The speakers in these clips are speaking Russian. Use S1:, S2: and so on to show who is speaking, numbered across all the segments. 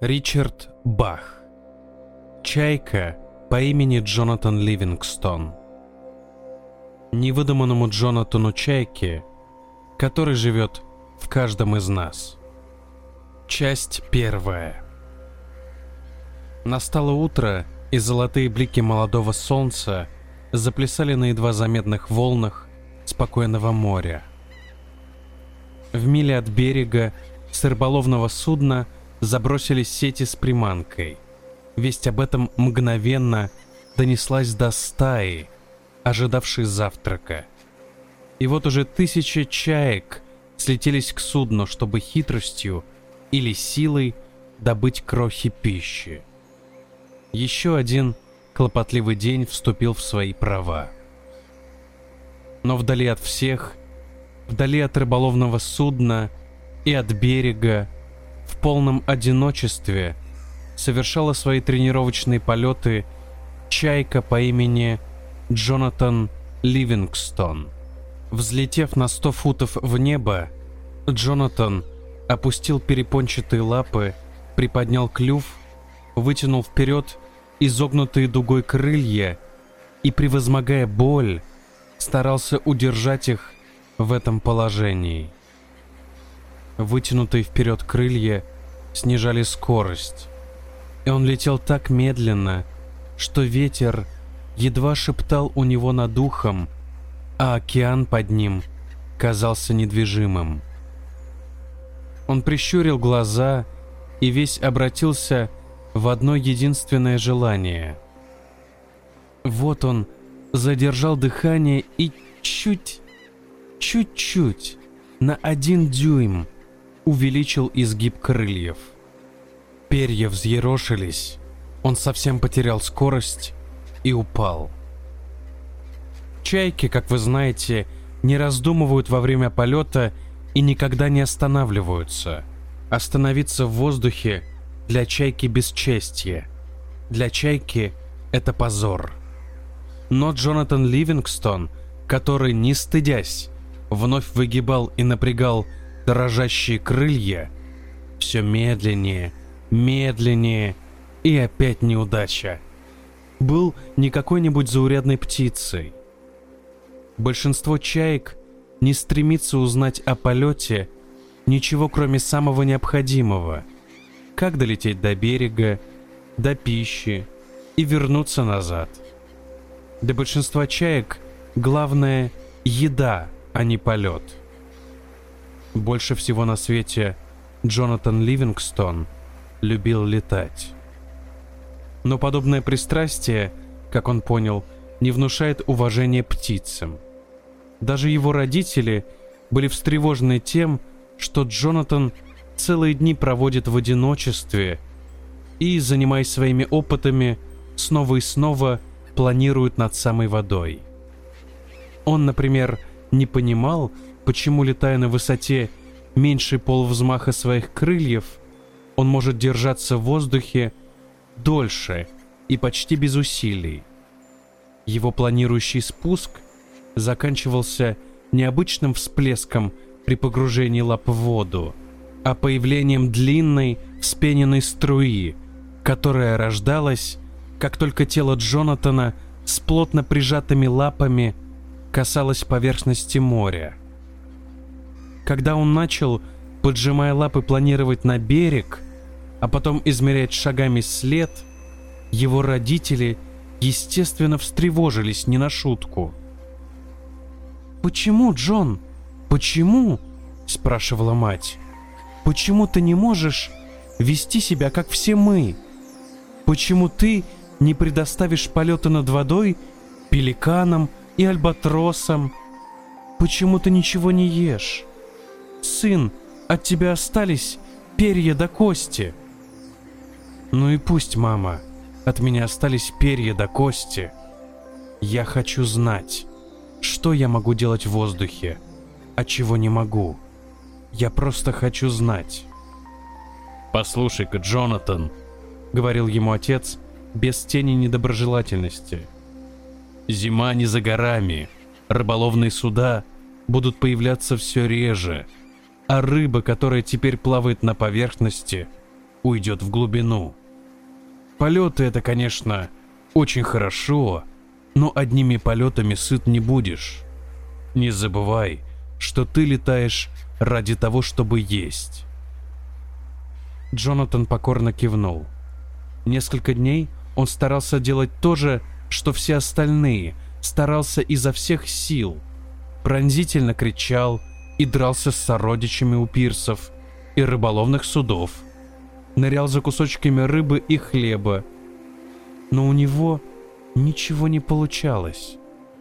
S1: Ричард Бах. Чайка по имени Джонатан Ливингстон. Невыдуманному Джонатану Чайке, который живет в каждом из нас. Часть первая. Настало утро, и золотые блики молодого солнца заплясали на едва заметных волнах спокойного моря. В миле от берега с рыболовного судна – забросили сети с приманкой. Весть об этом мгновенно донеслась до стаи, ожидавшей завтрака. И вот уже тысячи чаек слетелись к судну, чтобы хитростью или силой добыть крохи пищи. Еще один клопотливый день вступил в свои права. Но вдали от всех, вдали от рыболовного судна и от берега, полном одиночестве совершала свои тренировочные полеты чайка по имени Джонатан Ливингстон. Взлетев на 100 футов в небо, Джонатан опустил перепончатые лапы, приподнял клюв, вытянул вперед изогнутые дугой крылья и, превозмогая боль, старался удержать их в этом положении. Вытянутые вперед крылья снижали скорость, и он летел так медленно, что ветер едва шептал у него над ухом, а океан под ним казался недвижимым. Он прищурил глаза и весь обратился в одно единственное желание. Вот он задержал дыхание и чуть, чуть-чуть, на один дюйм – увеличил изгиб крыльев. Перья взъерошились, он совсем потерял скорость и упал. Чайки, как вы знаете, не раздумывают во время полета и никогда не останавливаются. Остановиться в воздухе для чайки бесчестье. Для чайки это позор. Но Джонатан Ливингстон, который, не стыдясь, вновь выгибал и напрягал дрожащие крылья, все медленнее, медленнее и опять неудача. Был не какой-нибудь заурядной птицей. Большинство чаек не стремится узнать о полете ничего, кроме самого необходимого. Как долететь до берега, до пищи и вернуться назад. Для большинства чаек главное – еда, а не полет – больше всего на свете Джонатан Ливингстон любил летать. Но подобное пристрастие, как он понял, не внушает уважения птицам. Даже его родители были встревожены тем, что Джонатан целые дни проводит в одиночестве и, занимаясь своими опытами, снова и снова планирует над самой водой. Он, например, не понимал, почему, летая на высоте меньше полвзмаха своих крыльев, он может держаться в воздухе дольше и почти без усилий. Его планирующий спуск заканчивался необычным всплеском при погружении лап в воду, а появлением длинной вспененной струи, которая рождалась, как только тело Джонатана с плотно прижатыми лапами касалось поверхности моря. Когда он начал, поджимая лапы, планировать на берег, а потом измерять шагами след, его родители, естественно, встревожились не на шутку. «Почему, Джон? Почему?» – спрашивала мать. «Почему ты не можешь вести себя, как все мы? Почему ты не предоставишь полета над водой пеликанам и альбатросам? Почему ты ничего не ешь?» Сын, от тебя остались перья до кости. Ну и пусть, мама, от меня остались перья до кости. Я хочу знать, что я могу делать в воздухе, а чего не могу. Я просто хочу знать. «Послушай-ка, Джонатан», — говорил ему отец без тени недоброжелательности. «Зима не за горами, рыболовные суда будут появляться все реже, а рыба, которая теперь плавает на поверхности, уйдет в глубину. Полеты это, конечно, очень хорошо, но одними полетами сыт не будешь. Не забывай, что ты летаешь ради того, чтобы есть. Джонатан покорно кивнул. Несколько дней он старался делать то же, что все остальные, старался изо всех сил. Пронзительно кричал и дрался с сородичами у пирсов и рыболовных судов. Нырял за кусочками рыбы и хлеба. Но у него ничего не получалось.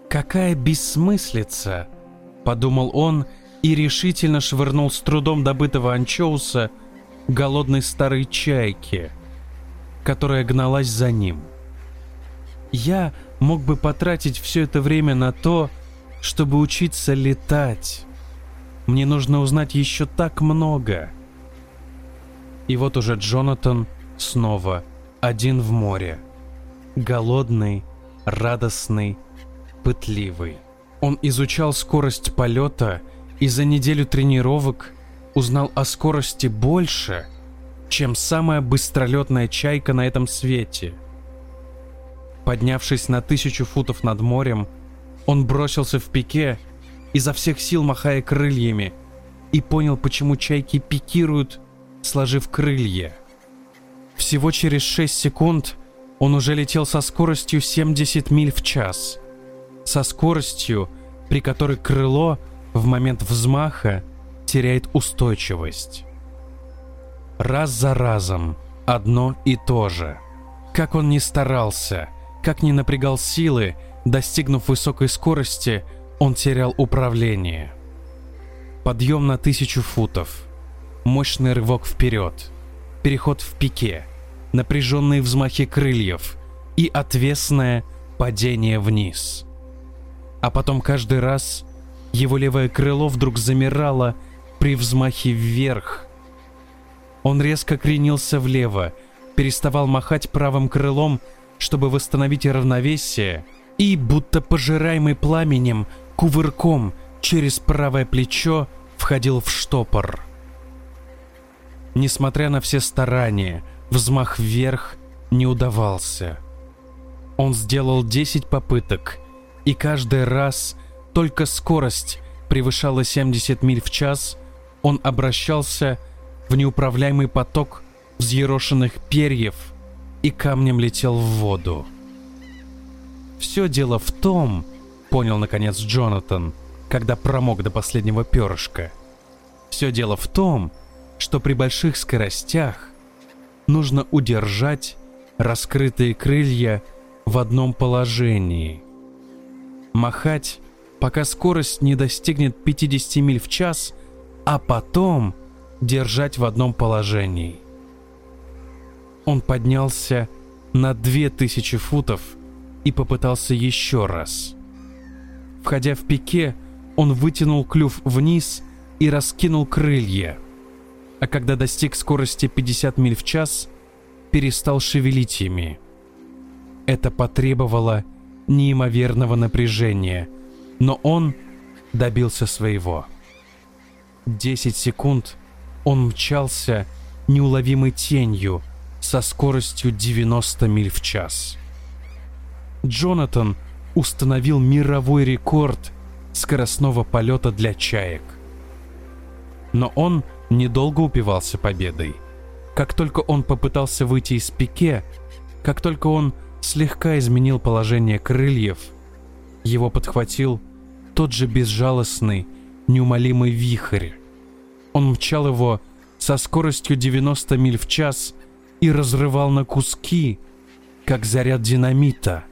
S1: «Какая бессмыслица!» — подумал он и решительно швырнул с трудом добытого анчоуса голодной старой чайке, которая гналась за ним. Я мог бы потратить все это время на то, чтобы учиться летать. Мне нужно узнать еще так много. И вот уже Джонатан снова один в море. Голодный, радостный, пытливый. Он изучал скорость полета и за неделю тренировок узнал о скорости больше, чем самая быстролетная чайка на этом свете. Поднявшись на тысячу футов над морем, он бросился в пике, изо всех сил махая крыльями, и понял, почему чайки пикируют, сложив крылья. Всего через 6 секунд он уже летел со скоростью 70 миль в час. Со скоростью, при которой крыло в момент взмаха теряет устойчивость. Раз за разом одно и то же. Как он ни старался, как ни напрягал силы, достигнув высокой скорости, он терял управление. Подъем на тысячу футов, мощный рывок вперед, переход в пике, напряженные взмахи крыльев и отвесное падение вниз. А потом каждый раз его левое крыло вдруг замирало при взмахе вверх. Он резко кренился влево, переставал махать правым крылом, чтобы восстановить равновесие, и, будто пожираемый пламенем, кувырком через правое плечо входил в штопор. Несмотря на все старания, взмах вверх не удавался. Он сделал 10 попыток, и каждый раз только скорость превышала 70 миль в час, он обращался в неуправляемый поток взъерошенных перьев и камнем летел в воду. Все дело в том, понял наконец Джонатан, когда промок до последнего перышка. Все дело в том, что при больших скоростях нужно удержать раскрытые крылья в одном положении. Махать, пока скорость не достигнет 50 миль в час, а потом держать в одном положении. Он поднялся на 2000 футов и попытался еще раз. Входя в пике, он вытянул клюв вниз и раскинул крылья. А когда достиг скорости 50 миль в час, перестал шевелить ими. Это потребовало неимоверного напряжения, но он добился своего. 10 секунд он мчался неуловимой тенью со скоростью 90 миль в час. Джонатан установил мировой рекорд скоростного полета для чаек. Но он недолго упивался победой. Как только он попытался выйти из пике, как только он слегка изменил положение крыльев, его подхватил тот же безжалостный, неумолимый вихрь. Он мчал его со скоростью 90 миль в час и разрывал на куски, как заряд динамита.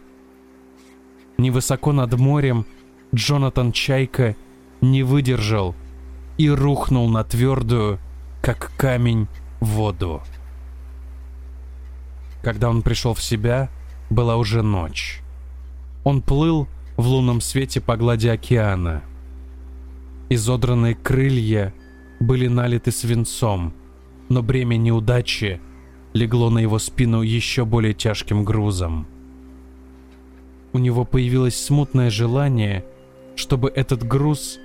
S1: Невысоко над морем Джонатан Чайка не выдержал и рухнул на твердую, как камень, воду. Когда он пришел в себя, была уже ночь. Он плыл в лунном свете по глади океана. Изодранные крылья были налиты свинцом, но бремя неудачи легло на его спину еще более тяжким грузом. У него появилось смутное желание, чтобы этот груз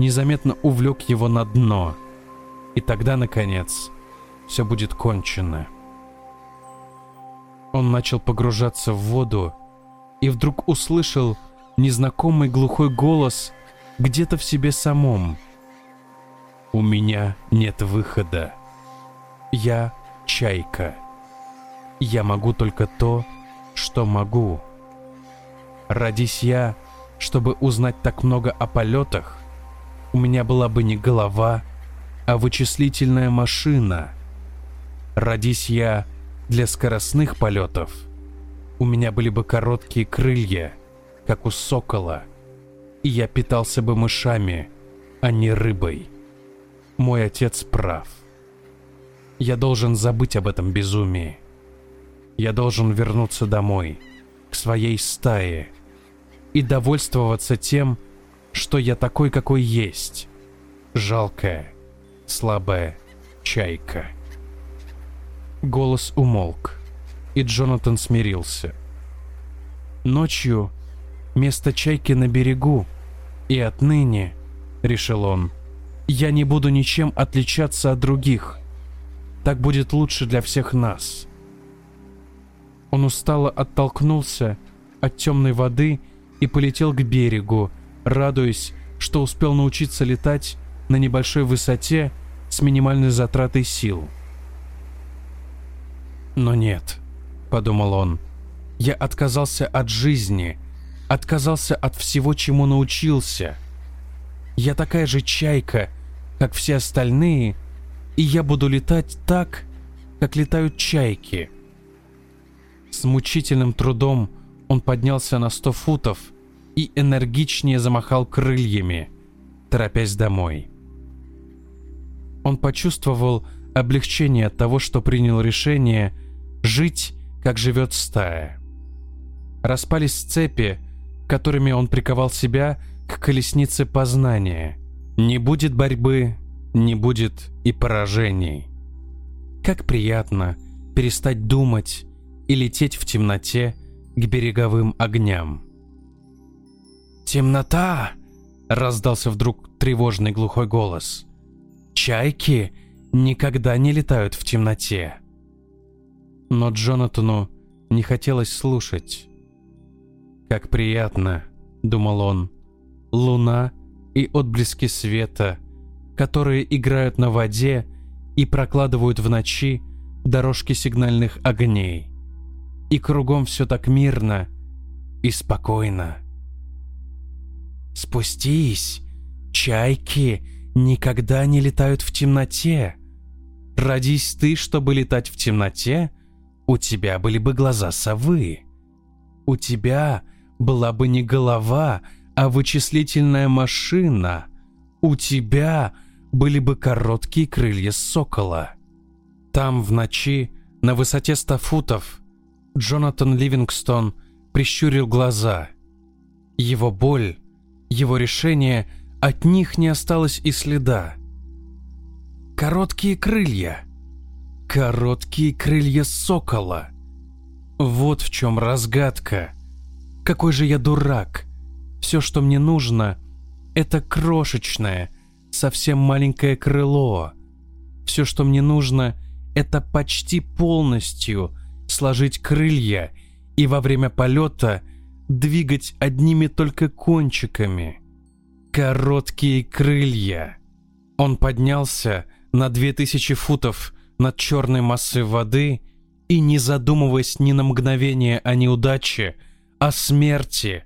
S1: незаметно увлек его на дно. И тогда, наконец, все будет кончено. Он начал погружаться в воду и вдруг услышал незнакомый глухой голос где-то в себе самом. «У меня нет выхода. Я чайка. Я могу только то, что могу. Родись я, чтобы узнать так много о полетах, у меня была бы не голова, а вычислительная машина. Родись я для скоростных полетов, у меня были бы короткие крылья, как у сокола, и я питался бы мышами, а не рыбой. Мой отец прав. Я должен забыть об этом безумии. Я должен вернуться домой, к своей стае, и довольствоваться тем, что я такой, какой есть. Жалкая, слабая чайка. Голос умолк, и Джонатан смирился. Ночью место чайки на берегу, и отныне, решил он, я не буду ничем отличаться от других. Так будет лучше для всех нас. Он устало оттолкнулся от темной воды и полетел к берегу, радуясь, что успел научиться летать на небольшой высоте с минимальной затратой сил. Но нет, подумал он, я отказался от жизни, отказался от всего, чему научился. Я такая же чайка, как все остальные, и я буду летать так, как летают чайки. С мучительным трудом он поднялся на сто футов и энергичнее замахал крыльями, торопясь домой. Он почувствовал облегчение от того, что принял решение жить, как живет стая. Распались цепи, которыми он приковал себя к колеснице познания. Не будет борьбы, не будет и поражений. Как приятно перестать думать и лететь в темноте к береговым огням. «Темнота!» — раздался вдруг тревожный глухой голос. «Чайки никогда не летают в темноте!» Но Джонатану не хотелось слушать. «Как приятно!» — думал он. «Луна и отблески света, которые играют на воде и прокладывают в ночи дорожки сигнальных огней. И кругом все так мирно и спокойно». Спустись. Чайки никогда не летают в темноте. Родись ты, чтобы летать в темноте, у тебя были бы глаза совы. У тебя была бы не голова, а вычислительная машина. У тебя были бы короткие крылья сокола. Там в ночи, на высоте ста футов, Джонатан Ливингстон прищурил глаза. Его боль его решение, от них не осталось и следа. Короткие крылья. Короткие крылья сокола. Вот в чем разгадка. Какой же я дурак. Все, что мне нужно, это крошечное, совсем маленькое крыло. Все, что мне нужно, это почти полностью сложить крылья и во время полета двигать одними только кончиками. Короткие крылья. Он поднялся на две тысячи футов над черной массой воды и, не задумываясь ни на мгновение о неудаче, о смерти,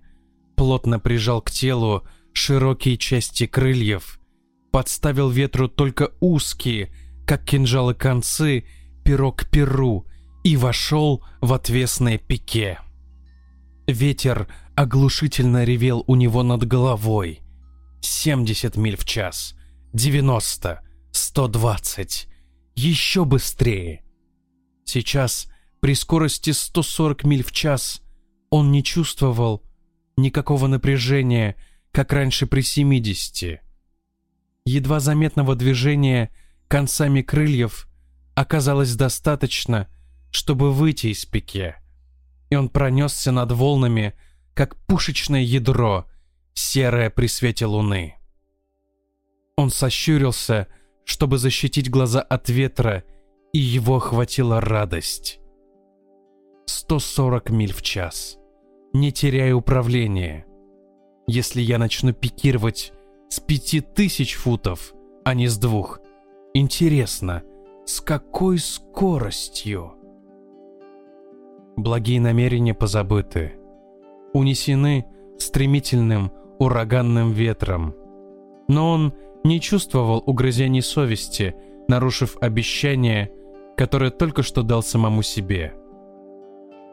S1: плотно прижал к телу широкие части крыльев, подставил ветру только узкие, как кинжалы концы, перо к перу и вошел в отвесное пике. Ветер оглушительно ревел у него над головой. 70 миль в час, 90, 120, еще быстрее. Сейчас, при скорости 140 миль в час, он не чувствовал никакого напряжения, как раньше при 70. Едва заметного движения концами крыльев оказалось достаточно, чтобы выйти из пике и он пронесся над волнами, как пушечное ядро, серое при свете луны. Он сощурился, чтобы защитить глаза от ветра, и его охватила радость. 140 миль в час, не теряя управления. Если я начну пикировать с 5000 футов, а не с двух, интересно, с какой скоростью? Благие намерения позабыты, унесены стремительным ураганным ветром. Но он не чувствовал угрызений совести, нарушив обещание, которое только что дал самому себе.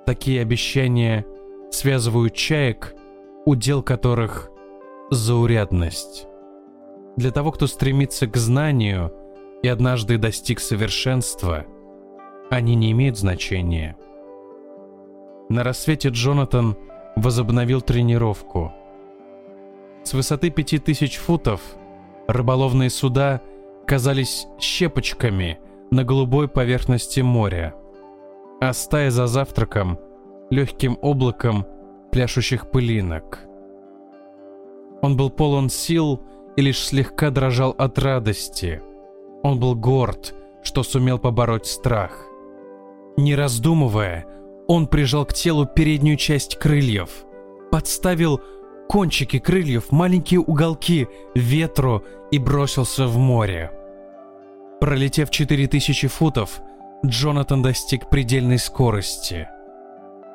S1: Такие обещания связывают чаек, удел которых – заурядность. Для того, кто стремится к знанию и однажды достиг совершенства, они не имеют значения. На рассвете Джонатан возобновил тренировку. С высоты 5000 футов – Рыболовные суда казались щепочками на голубой поверхности моря, а стая за завтраком — легким облаком пляшущих пылинок. Он был полон сил и лишь слегка дрожал от радости. Он был горд, что сумел побороть страх. Не раздумывая, он прижал к телу переднюю часть крыльев, подставил кончики крыльев, маленькие уголки ветру и бросился в море. Пролетев 4000 футов, Джонатан достиг предельной скорости.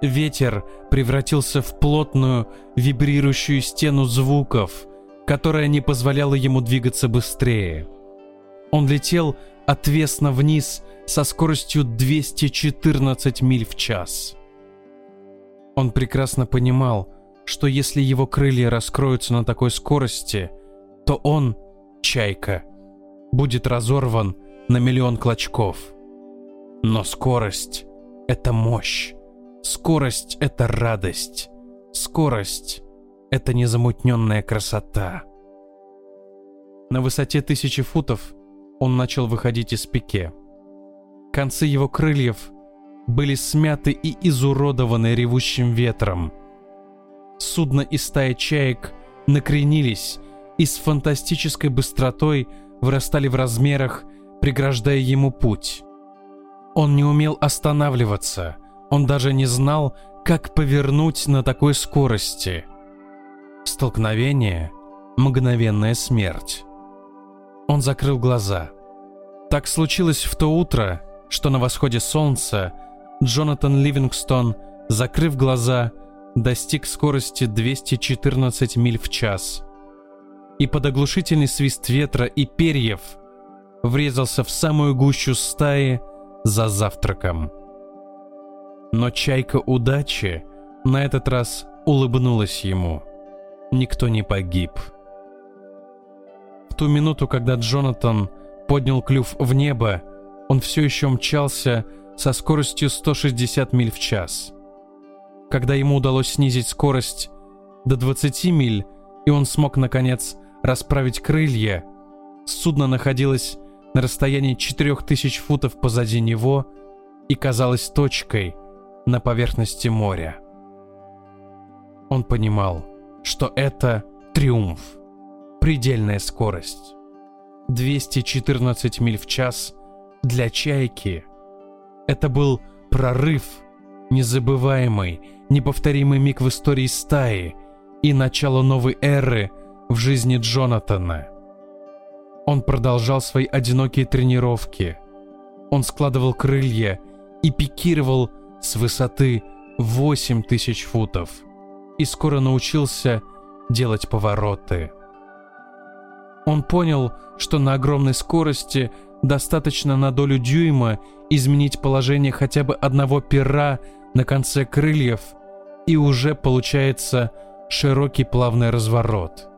S1: Ветер превратился в плотную, вибрирующую стену звуков, которая не позволяла ему двигаться быстрее. Он летел отвесно вниз со скоростью 214 миль в час. Он прекрасно понимал, что если его крылья раскроются на такой скорости, то он, чайка, будет разорван на миллион клочков. Но скорость — это мощь. Скорость — это радость. Скорость — это незамутненная красота. На высоте тысячи футов он начал выходить из пике. Концы его крыльев были смяты и изуродованы ревущим ветром — судно и стая чаек накренились и с фантастической быстротой вырастали в размерах, преграждая ему путь. Он не умел останавливаться, он даже не знал, как повернуть на такой скорости. Столкновение — мгновенная смерть. Он закрыл глаза. Так случилось в то утро, что на восходе солнца Джонатан Ливингстон, закрыв глаза, достиг скорости 214 миль в час и под оглушительный свист ветра и перьев врезался в самую гущу стаи за завтраком. Но чайка удачи на этот раз улыбнулась ему. Никто не погиб. В ту минуту, когда Джонатан поднял клюв в небо, он все еще мчался со скоростью 160 миль в час. Когда ему удалось снизить скорость до 20 миль, и он смог, наконец, расправить крылья, судно находилось на расстоянии 4000 футов позади него и казалось точкой на поверхности моря. Он понимал, что это триумф, предельная скорость. 214 миль в час для чайки. Это был прорыв, незабываемый, неповторимый миг в истории стаи и начало новой эры в жизни Джонатана. Он продолжал свои одинокие тренировки. Он складывал крылья и пикировал с высоты 8000 футов и скоро научился делать повороты. Он понял, что на огромной скорости достаточно на долю дюйма изменить положение хотя бы одного пера на конце крыльев – и уже получается широкий плавный разворот.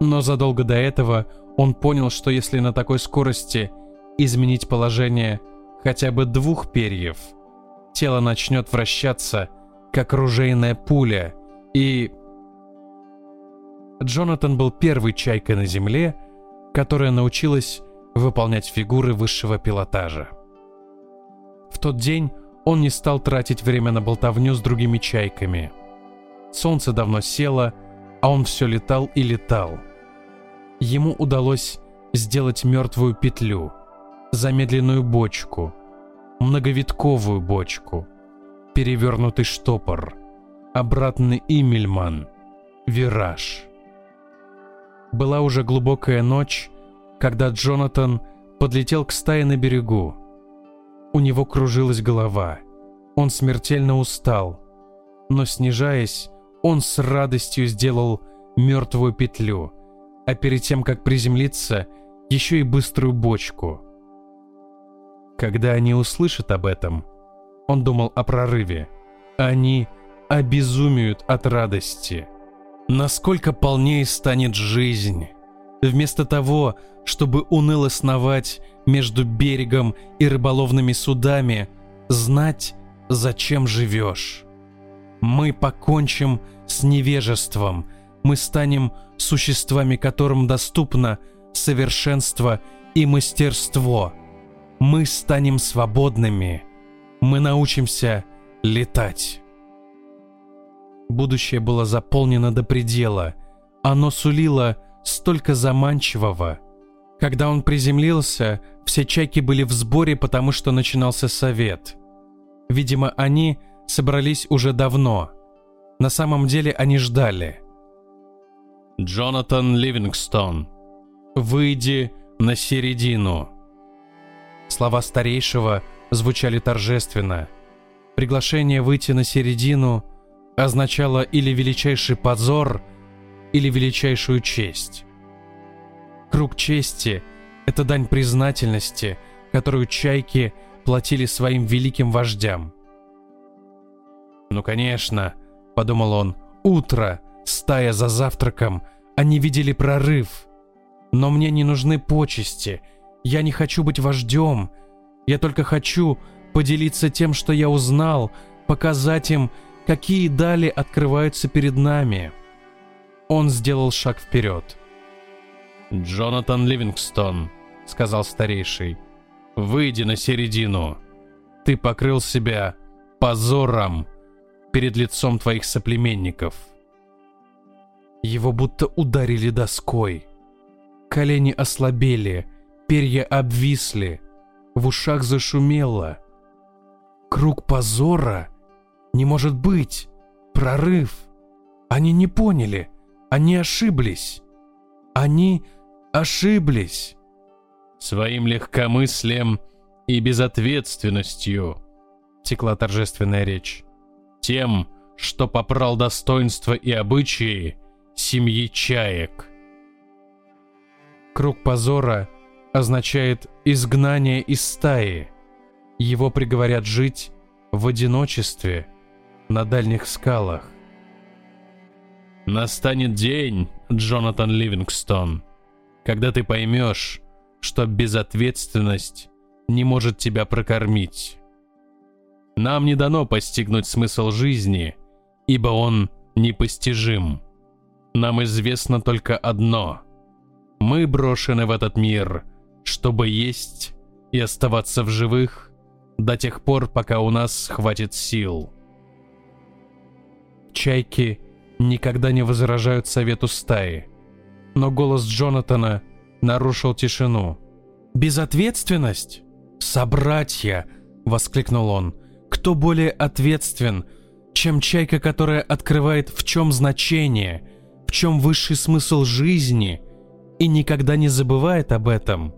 S1: Но задолго до этого он понял, что если на такой скорости изменить положение хотя бы двух перьев, тело начнет вращаться, как ружейная пуля, и... Джонатан был первой чайкой на Земле, которая научилась выполнять фигуры высшего пилотажа. В тот день он не стал тратить время на болтовню с другими чайками. Солнце давно село, а он все летал и летал. Ему удалось сделать мертвую петлю. замедленную бочку, многовитковую бочку, перевернутый штопор, обратный имельман, вираж. Была уже глубокая ночь, когда Джонатан подлетел к стае на берегу. У него кружилась голова. Он смертельно устал. Но снижаясь, он с радостью сделал мертвую петлю, а перед тем, как приземлиться, еще и быструю бочку. Когда они услышат об этом, он думал о прорыве. Они обезумеют от радости. Насколько полнее станет жизнь. Вместо того, чтобы уныло сновать между берегом и рыболовными судами, знать, зачем живешь. Мы покончим с невежеством, мы станем существами, которым доступно совершенство и мастерство. Мы станем свободными, мы научимся летать. Будущее было заполнено до предела, оно сулило столько заманчивого. Когда он приземлился, все чайки были в сборе, потому что начинался совет. Видимо, они собрались уже давно. На самом деле они ждали. «Джонатан Ливингстон, выйди на середину». Слова старейшего звучали торжественно. Приглашение выйти на середину означало или величайший позор, или величайшую честь. Круг чести — это дань признательности, которую чайки платили своим великим вождям. «Ну, конечно», — подумал он, — «утро, стая за завтраком, они видели прорыв. Но мне не нужны почести, я не хочу быть вождем, я только хочу поделиться тем, что я узнал, показать им, какие дали открываются перед нами». Он сделал шаг вперед. «Джонатан Ливингстон», — сказал старейший, — «выйди на середину. Ты покрыл себя позором перед лицом твоих соплеменников». Его будто ударили доской. Колени ослабели, перья обвисли, в ушах зашумело. Круг позора? Не может быть! Прорыв! Они не поняли, они ошиблись. Они ошиблись. Своим легкомыслием и безответственностью, текла торжественная речь, тем, что попрал достоинство и обычаи семьи чаек. Круг позора означает изгнание из стаи. Его приговорят жить в одиночестве на дальних скалах. Настанет день, Джонатан Ливингстон, когда ты поймешь, что безответственность не может тебя прокормить. Нам не дано постигнуть смысл жизни, ибо он непостижим. Нам известно только одно. Мы брошены в этот мир, чтобы есть и оставаться в живых до тех пор, пока у нас хватит сил. Чайки никогда не возражают совету стаи. Но голос Джонатана нарушил тишину. «Безответственность? Собратья!» — воскликнул он. «Кто более ответственен, чем чайка, которая открывает в чем значение, в чем высший смысл жизни и никогда не забывает об этом?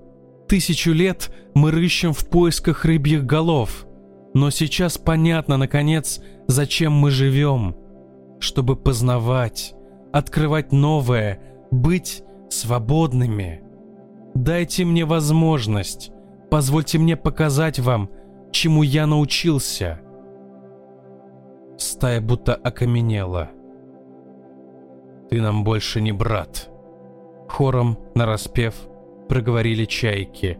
S1: Тысячу лет мы рыщем в поисках рыбьих голов, но сейчас понятно, наконец, зачем мы живем чтобы познавать, открывать новое, быть свободными. Дайте мне возможность, позвольте мне показать вам, чему я научился. Стая будто окаменела. Ты нам больше не брат. Хором, нараспев, проговорили чайки.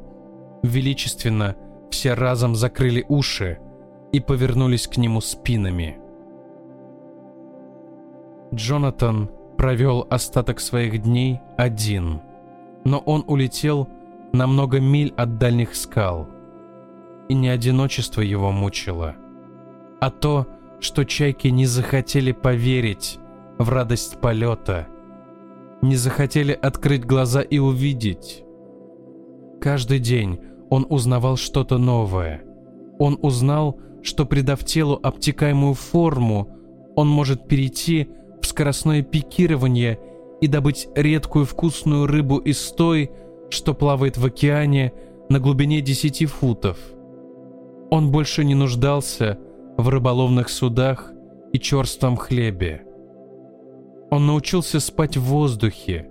S1: Величественно все разом закрыли уши и повернулись к нему спинами. Джонатан провел остаток своих дней один, но он улетел на много миль от дальних скал. И не одиночество его мучило, а то, что чайки не захотели поверить в радость полета, не захотели открыть глаза и увидеть. Каждый день Он узнавал что-то новое. Он узнал, что придав телу обтекаемую форму, он может перейти в скоростное пикирование и добыть редкую вкусную рыбу из той, что плавает в океане на глубине 10 футов. Он больше не нуждался в рыболовных судах и черством хлебе. Он научился спать в воздухе,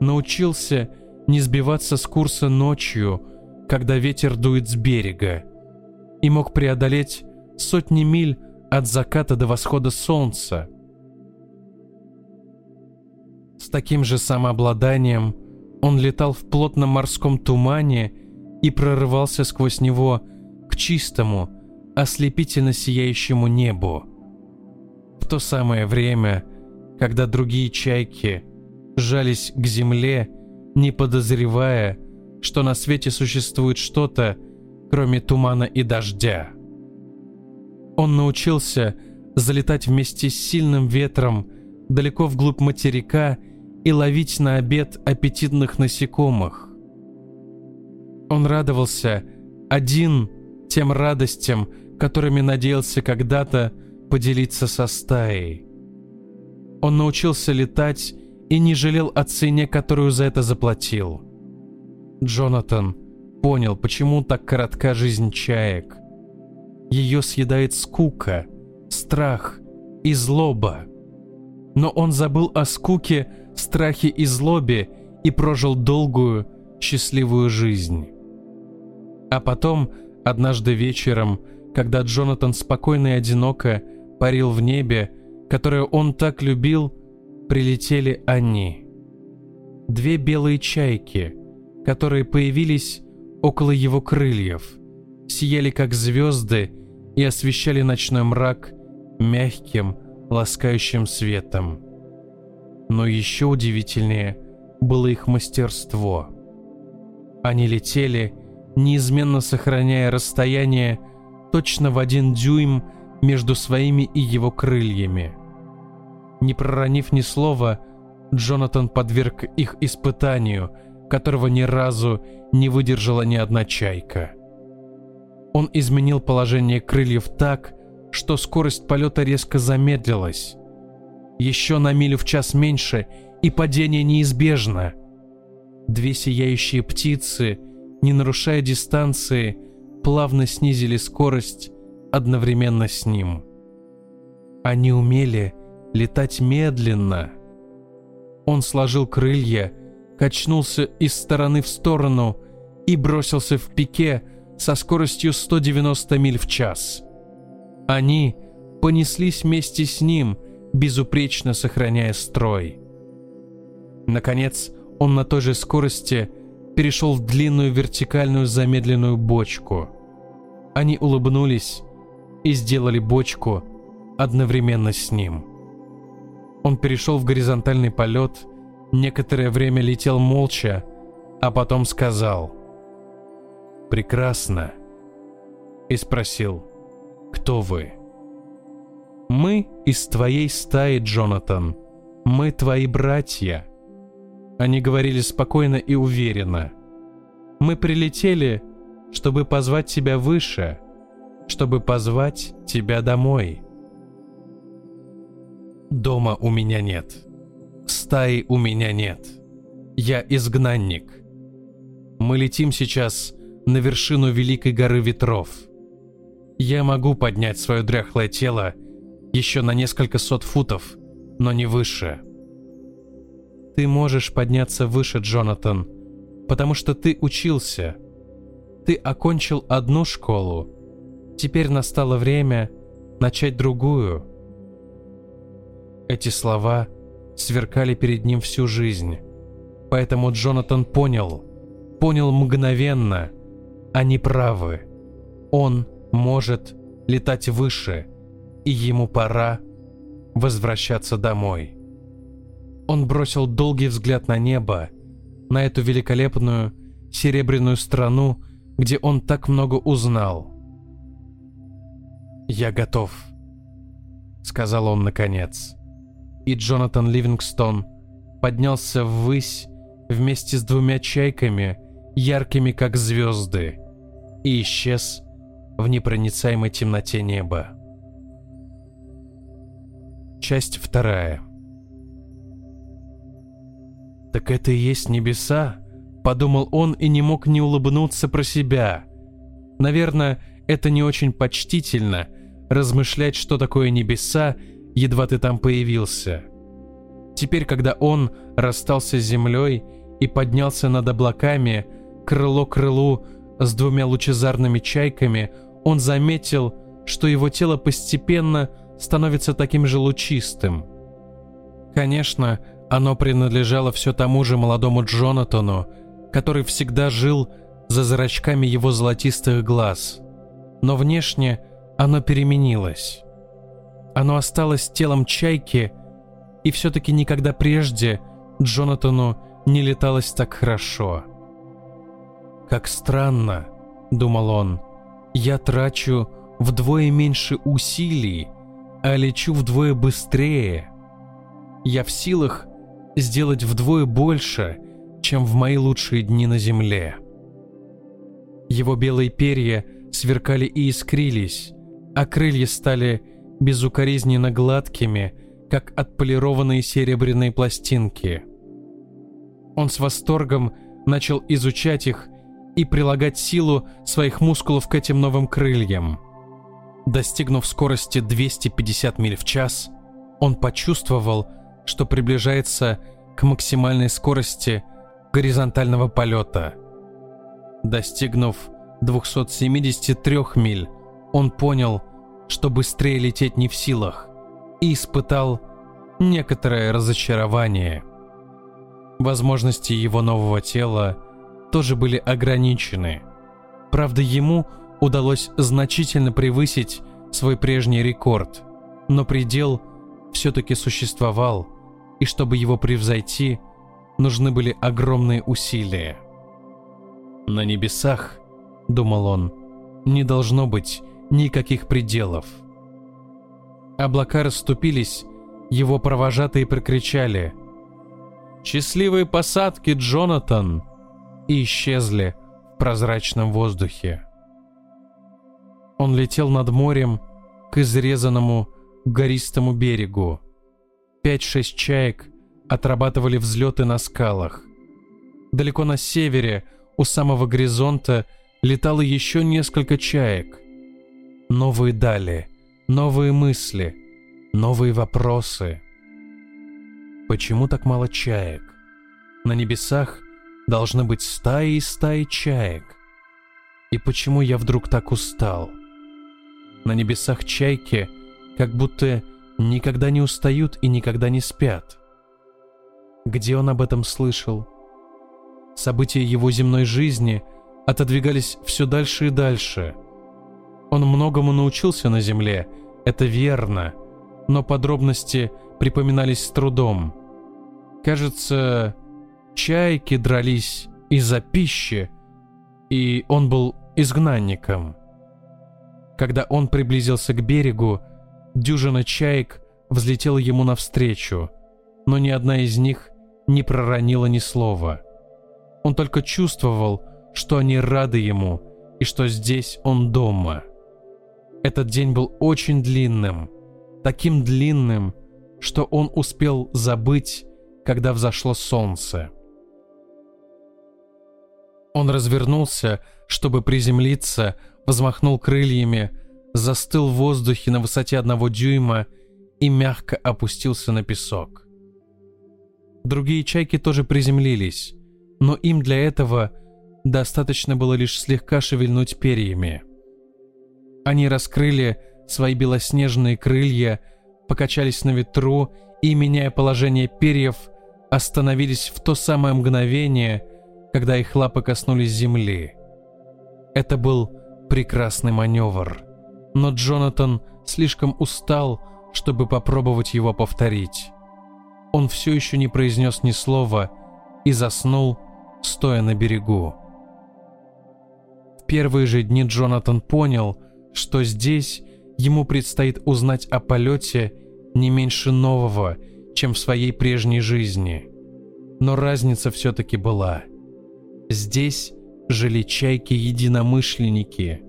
S1: научился не сбиваться с курса ночью, когда ветер дует с берега, и мог преодолеть сотни миль от заката до восхода солнца. С таким же самообладанием он летал в плотном морском тумане и прорывался сквозь него к чистому, ослепительно сияющему небу. В то самое время, когда другие чайки жались к земле, не подозревая, что на свете существует что-то, кроме тумана и дождя. Он научился залетать вместе с сильным ветром далеко вглубь материка и ловить на обед аппетитных насекомых. Он радовался один тем радостям, которыми надеялся когда-то поделиться со стаей. Он научился летать и не жалел о цене, которую за это заплатил. Джонатан понял, почему так коротка жизнь чаек. Ее съедает скука, страх и злоба. Но он забыл о скуке, страхе и злобе и прожил долгую, счастливую жизнь. А потом, однажды вечером, когда Джонатан спокойно и одиноко парил в небе, которое он так любил, прилетели они. Две белые чайки, которые появились около его крыльев, сияли как звезды и освещали ночной мрак мягким, ласкающим светом. Но еще удивительнее было их мастерство. Они летели, неизменно сохраняя расстояние точно в один дюйм между своими и его крыльями. Не проронив ни слова, Джонатан подверг их испытанию, которого ни разу не выдержала ни одна чайка. Он изменил положение крыльев так, что скорость полета резко замедлилась. Еще на милю в час меньше, и падение неизбежно. Две сияющие птицы, не нарушая дистанции, плавно снизили скорость одновременно с ним. Они умели летать медленно. Он сложил крылья, качнулся из стороны в сторону и бросился в пике со скоростью 190 миль в час. Они понеслись вместе с ним, безупречно сохраняя строй. Наконец, он на той же скорости перешел в длинную вертикальную замедленную бочку. Они улыбнулись и сделали бочку одновременно с ним. Он перешел в горизонтальный полет, некоторое время летел молча, а потом сказал «Прекрасно» и спросил «Кто вы?» «Мы из твоей стаи, Джонатан. Мы твои братья». Они говорили спокойно и уверенно. «Мы прилетели, чтобы позвать тебя выше, чтобы позвать тебя домой». Дома у меня нет. Стаи у меня нет. Я изгнанник. Мы летим сейчас на вершину Великой горы Ветров. Я могу поднять свое дряхлое тело еще на несколько сот футов, но не выше. Ты можешь подняться выше, Джонатан, потому что ты учился. Ты окончил одну школу. Теперь настало время начать другую. Эти слова сверкали перед ним всю жизнь. Поэтому Джонатан понял, понял мгновенно, они правы. Он может летать выше, и ему пора возвращаться домой. Он бросил долгий взгляд на небо, на эту великолепную серебряную страну, где он так много узнал. «Я готов», — сказал он наконец и Джонатан Ливингстон поднялся ввысь вместе с двумя чайками, яркими как звезды, и исчез в непроницаемой темноте неба. Часть вторая. «Так это и есть небеса?» — подумал он и не мог не улыбнуться про себя. Наверное, это не очень почтительно — размышлять, что такое небеса, едва ты там появился. Теперь, когда он расстался с землей и поднялся над облаками, крыло крылу с двумя лучезарными чайками, он заметил, что его тело постепенно становится таким же лучистым. Конечно, оно принадлежало все тому же молодому Джонатану, который всегда жил за зрачками его золотистых глаз. Но внешне оно переменилось. Оно осталось телом чайки, и все-таки никогда прежде Джонатану не леталось так хорошо. «Как странно», — думал он, — «я трачу вдвое меньше усилий, а лечу вдвое быстрее. Я в силах сделать вдвое больше, чем в мои лучшие дни на земле». Его белые перья сверкали и искрились, а крылья стали безукоризненно гладкими, как отполированные серебряные пластинки. Он с восторгом начал изучать их и прилагать силу своих мускулов к этим новым крыльям. Достигнув скорости 250 миль в час, он почувствовал, что приближается к максимальной скорости горизонтального полета. Достигнув 273 миль, он понял, что быстрее лететь не в силах, и испытал некоторое разочарование. Возможности его нового тела тоже были ограничены. Правда, ему удалось значительно превысить свой прежний рекорд, но предел все-таки существовал, и чтобы его превзойти, нужны были огромные усилия. «На небесах», — думал он, — «не должно быть никаких пределов». Облака расступились, его провожатые прокричали «Счастливые посадки, Джонатан!» и исчезли в прозрачном воздухе. Он летел над морем к изрезанному гористому берегу. Пять-шесть чаек отрабатывали взлеты на скалах. Далеко на севере, у самого горизонта, летало еще несколько чаек. Новые дали, новые мысли, новые вопросы. Почему так мало чаек? На небесах должны быть стаи и стаи чаек. И почему я вдруг так устал? На небесах чайки как будто никогда не устают и никогда не спят. Где он об этом слышал? События его земной жизни отодвигались все дальше и дальше. Он многому научился на земле, это верно, но подробности припоминались с трудом. Кажется, чайки дрались из-за пищи, и он был изгнанником. Когда он приблизился к берегу, дюжина чаек взлетела ему навстречу, но ни одна из них не проронила ни слова. Он только чувствовал, что они рады ему и что здесь он дома. Этот день был очень длинным, таким длинным, что он успел забыть, когда взошло солнце. Он развернулся, чтобы приземлиться, взмахнул крыльями, застыл в воздухе на высоте одного дюйма и мягко опустился на песок. Другие чайки тоже приземлились, но им для этого достаточно было лишь слегка шевельнуть перьями. Они раскрыли свои белоснежные крылья, покачались на ветру и, меняя положение перьев, остановились в то самое мгновение, когда их лапы коснулись земли. Это был прекрасный маневр, но Джонатан слишком устал, чтобы попробовать его повторить. Он все еще не произнес ни слова и заснул, стоя на берегу. В первые же дни Джонатан понял, что здесь ему предстоит узнать о полете не меньше нового, чем в своей прежней жизни. Но разница все-таки была. Здесь жили чайки-единомышленники.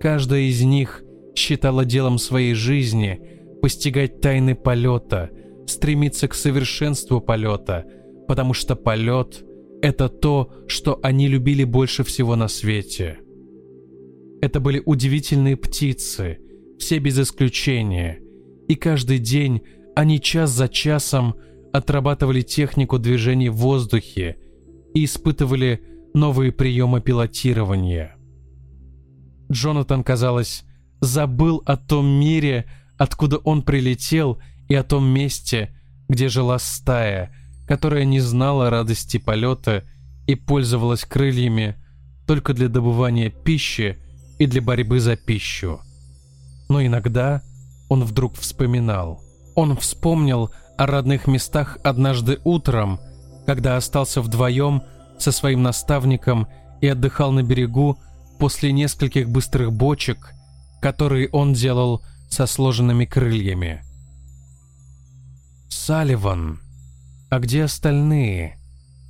S1: Каждая из них считала делом своей жизни постигать тайны полета, стремиться к совершенству полета, потому что полет — это то, что они любили больше всего на свете. Это были удивительные птицы, все без исключения, и каждый день они час за часом отрабатывали технику движений в воздухе и испытывали новые приемы пилотирования. Джонатан, казалось, забыл о том мире, откуда он прилетел, и о том месте, где жила стая, которая не знала радости полета и пользовалась крыльями только для добывания пищи и для борьбы за пищу. Но иногда он вдруг вспоминал. Он вспомнил о родных местах однажды утром, когда остался вдвоем со своим наставником и отдыхал на берегу после нескольких быстрых бочек, которые он делал со сложенными крыльями. «Салливан, а где остальные?»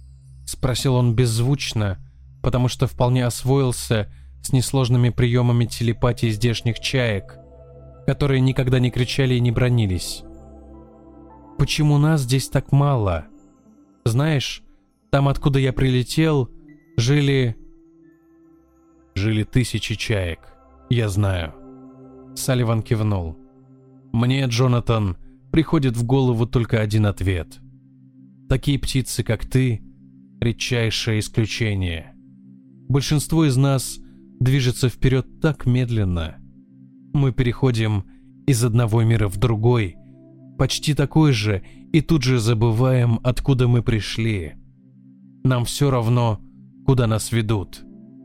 S1: — спросил он беззвучно, потому что вполне освоился с несложными приемами телепатии здешних чаек, которые никогда не кричали и не бронились. «Почему нас здесь так мало? Знаешь, там, откуда я прилетел, жили...» «Жили тысячи чаек, я знаю». Салливан кивнул. «Мне, Джонатан, приходит в голову только один ответ. Такие птицы, как ты, редчайшее исключение. Большинство из нас движется вперед так медленно. Мы переходим из одного мира в другой, почти такой же, и тут же забываем, откуда мы пришли. Нам все равно, куда нас ведут.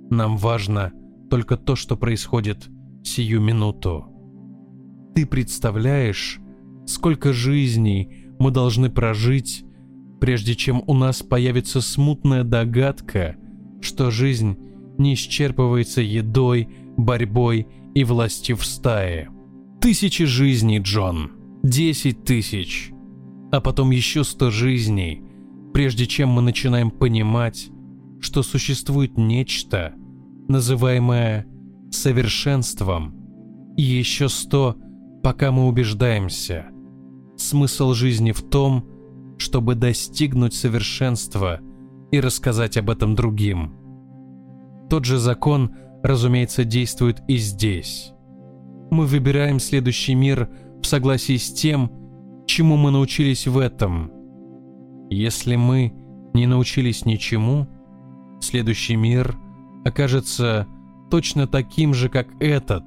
S1: Нам важно только то, что происходит сию минуту. Ты представляешь, сколько жизней мы должны прожить, прежде чем у нас появится смутная догадка, что жизнь не исчерпывается едой, борьбой и властью в стае. Тысячи жизней, Джон. Десять тысяч. А потом еще сто жизней, прежде чем мы начинаем понимать, что существует нечто, называемое совершенством. И еще сто, пока мы убеждаемся. Смысл жизни в том, чтобы достигнуть совершенства и рассказать об этом другим. Тот же закон, разумеется, действует и здесь. Мы выбираем следующий мир в согласии с тем, чему мы научились в этом. Если мы не научились ничему, следующий мир окажется точно таким же, как этот,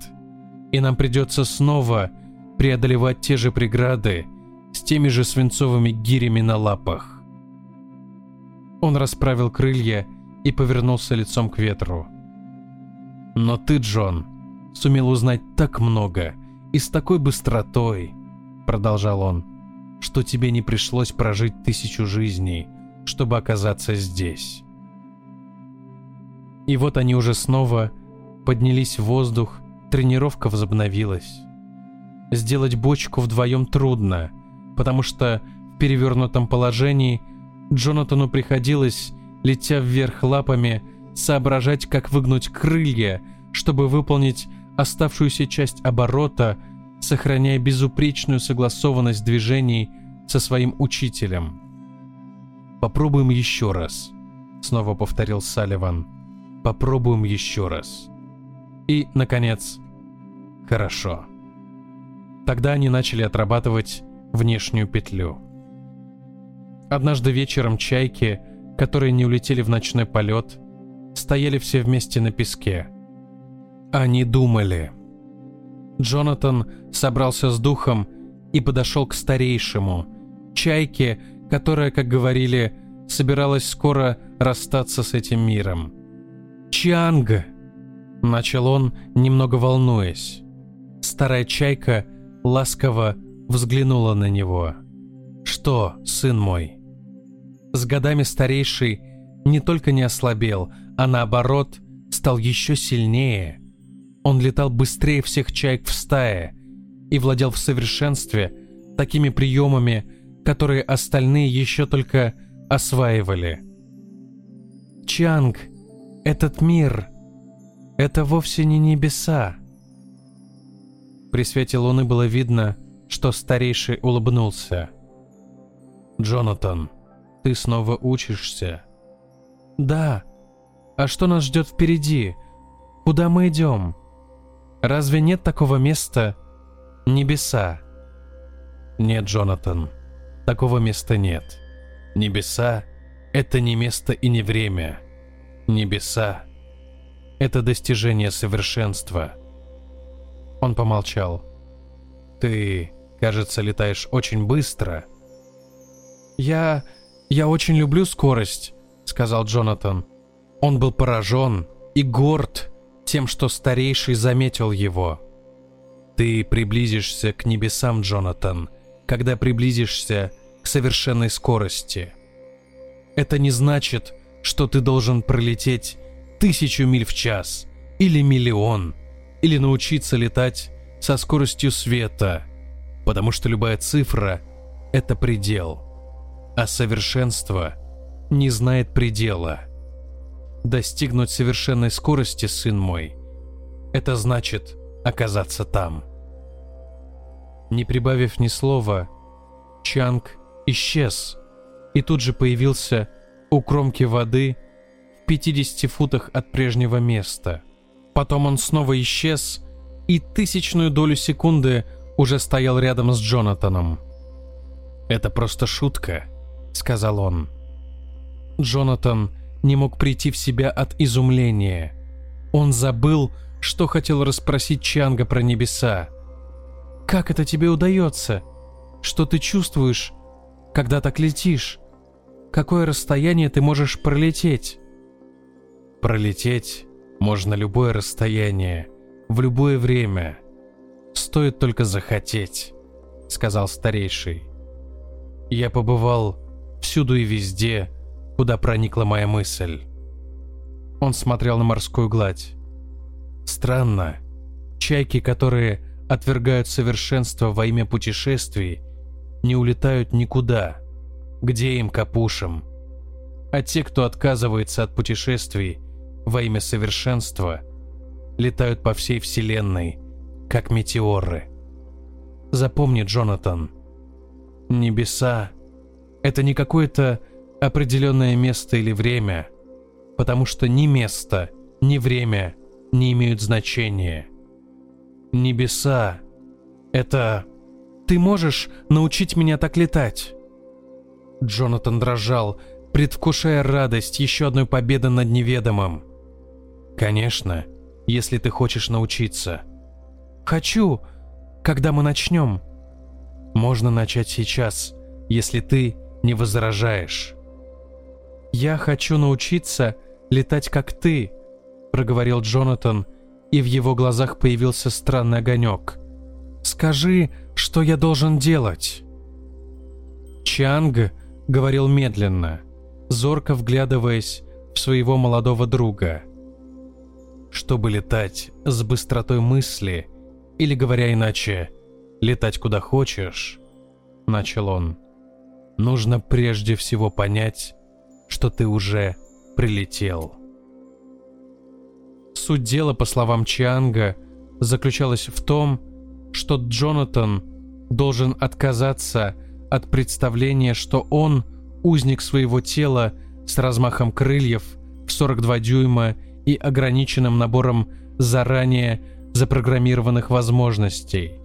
S1: и нам придется снова преодолевать те же преграды с теми же свинцовыми гирями на лапах. Он расправил крылья и повернулся лицом к ветру. «Но ты, Джон, сумел узнать так много и с такой быстротой», — продолжал он, «что тебе не пришлось прожить тысячу жизней, чтобы оказаться здесь». И вот они уже снова поднялись в воздух, тренировка возобновилась. Сделать бочку вдвоем трудно, потому что в перевернутом положении Джонатану приходилось летя вверх лапами, соображать, как выгнуть крылья, чтобы выполнить оставшуюся часть оборота, сохраняя безупречную согласованность движений со своим учителем. «Попробуем еще раз», — снова повторил Салливан. «Попробуем еще раз». И, наконец, «Хорошо». Тогда они начали отрабатывать внешнюю петлю. Однажды вечером чайки — которые не улетели в ночной полет, стояли все вместе на песке. Они думали. Джонатан собрался с духом и подошел к старейшему, чайке, которая, как говорили, собиралась скоро расстаться с этим миром. «Чанг!» — начал он, немного волнуясь. Старая чайка ласково взглянула на него. «Что, сын мой?» С годами старейший не только не ослабел, а наоборот стал еще сильнее. Он летал быстрее всех чаек в стае и владел в совершенстве такими приемами, которые остальные еще только осваивали. «Чанг, Этот мир — это вовсе не небеса. При свете луны было видно, что старейший улыбнулся. «Джонатан, ты снова учишься?» «Да. А что нас ждет впереди? Куда мы идем? Разве нет такого места? Небеса?» «Нет, Джонатан, такого места нет. Небеса — это не место и не время. Небеса — это достижение совершенства». Он помолчал. «Ты, кажется, летаешь очень быстро». «Я... я очень люблю скорость», — сказал Джонатан. Он был поражен и горд тем, что старейший заметил его. «Ты приблизишься к небесам, Джонатан, когда приблизишься к совершенной скорости. Это не значит, что ты должен пролететь тысячу миль в час или миллион, или научиться летать со скоростью света, потому что любая цифра — это предел, а совершенство не знает предела. Достигнуть совершенной скорости, сын мой, это значит оказаться там. Не прибавив ни слова, Чанг исчез и тут же появился у кромки воды в 50 футах от прежнего места. Потом он снова исчез и тысячную долю секунды уже стоял рядом с Джонатаном. «Это просто шутка», — сказал он. Джонатан не мог прийти в себя от изумления. Он забыл, что хотел расспросить Чанга про небеса. «Как это тебе удается? Что ты чувствуешь, когда так летишь? Какое расстояние ты можешь пролететь?» «Пролететь можно любое расстояние, в любое время. Стоит только захотеть», — сказал старейший. «Я побывал всюду и везде, куда проникла моя мысль». Он смотрел на морскую гладь. Странно. Чайки, которые отвергают совершенство во имя путешествий, не улетают никуда. Где им капушам? А те, кто отказывается от путешествий во имя совершенства, летают по всей Вселенной, как метеоры. Запомни, Джонатан, небеса — это не какое-то определенное место или время, потому что ни место, ни время не имеют значения. Небеса — это... Ты можешь научить меня так летать?» Джонатан дрожал, предвкушая радость еще одной победы над неведомым. «Конечно, если ты хочешь научиться». «Хочу, когда мы начнем». «Можно начать сейчас, если ты не возражаешь». «Я хочу научиться летать как ты», — проговорил Джонатан, и в его глазах появился странный огонек. «Скажи, что я должен делать?» Чанг говорил медленно, зорко вглядываясь в своего молодого друга. Чтобы летать с быстротой мысли, или, говоря иначе, летать куда хочешь, начал он, нужно прежде всего понять, что ты уже прилетел. Суть дела, по словам Чианга, заключалась в том, что Джонатан должен отказаться от представления, что он узник своего тела с размахом крыльев в 42 дюйма и ограниченным набором заранее запрограммированных возможностей.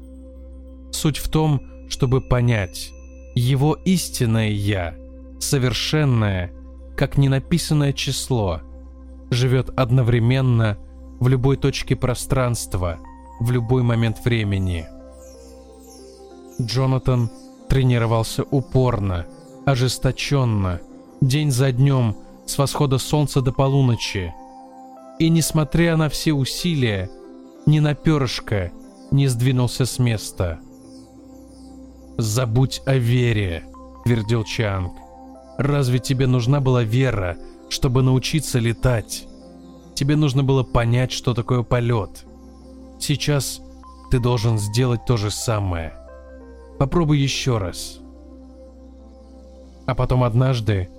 S1: Суть в том, чтобы понять, его истинное «я», совершенное, как ненаписанное число, живет одновременно в любой точке пространства, в любой момент времени. Джонатан тренировался упорно, ожесточенно, день за днем, с восхода солнца до полуночи. И несмотря на все усилия, ни на перышко не сдвинулся с места. «Забудь о вере», — твердил Чанг. Разве тебе нужна была вера, чтобы научиться летать? Тебе нужно было понять, что такое полет. Сейчас ты должен сделать то же самое. Попробуй еще раз. А потом однажды,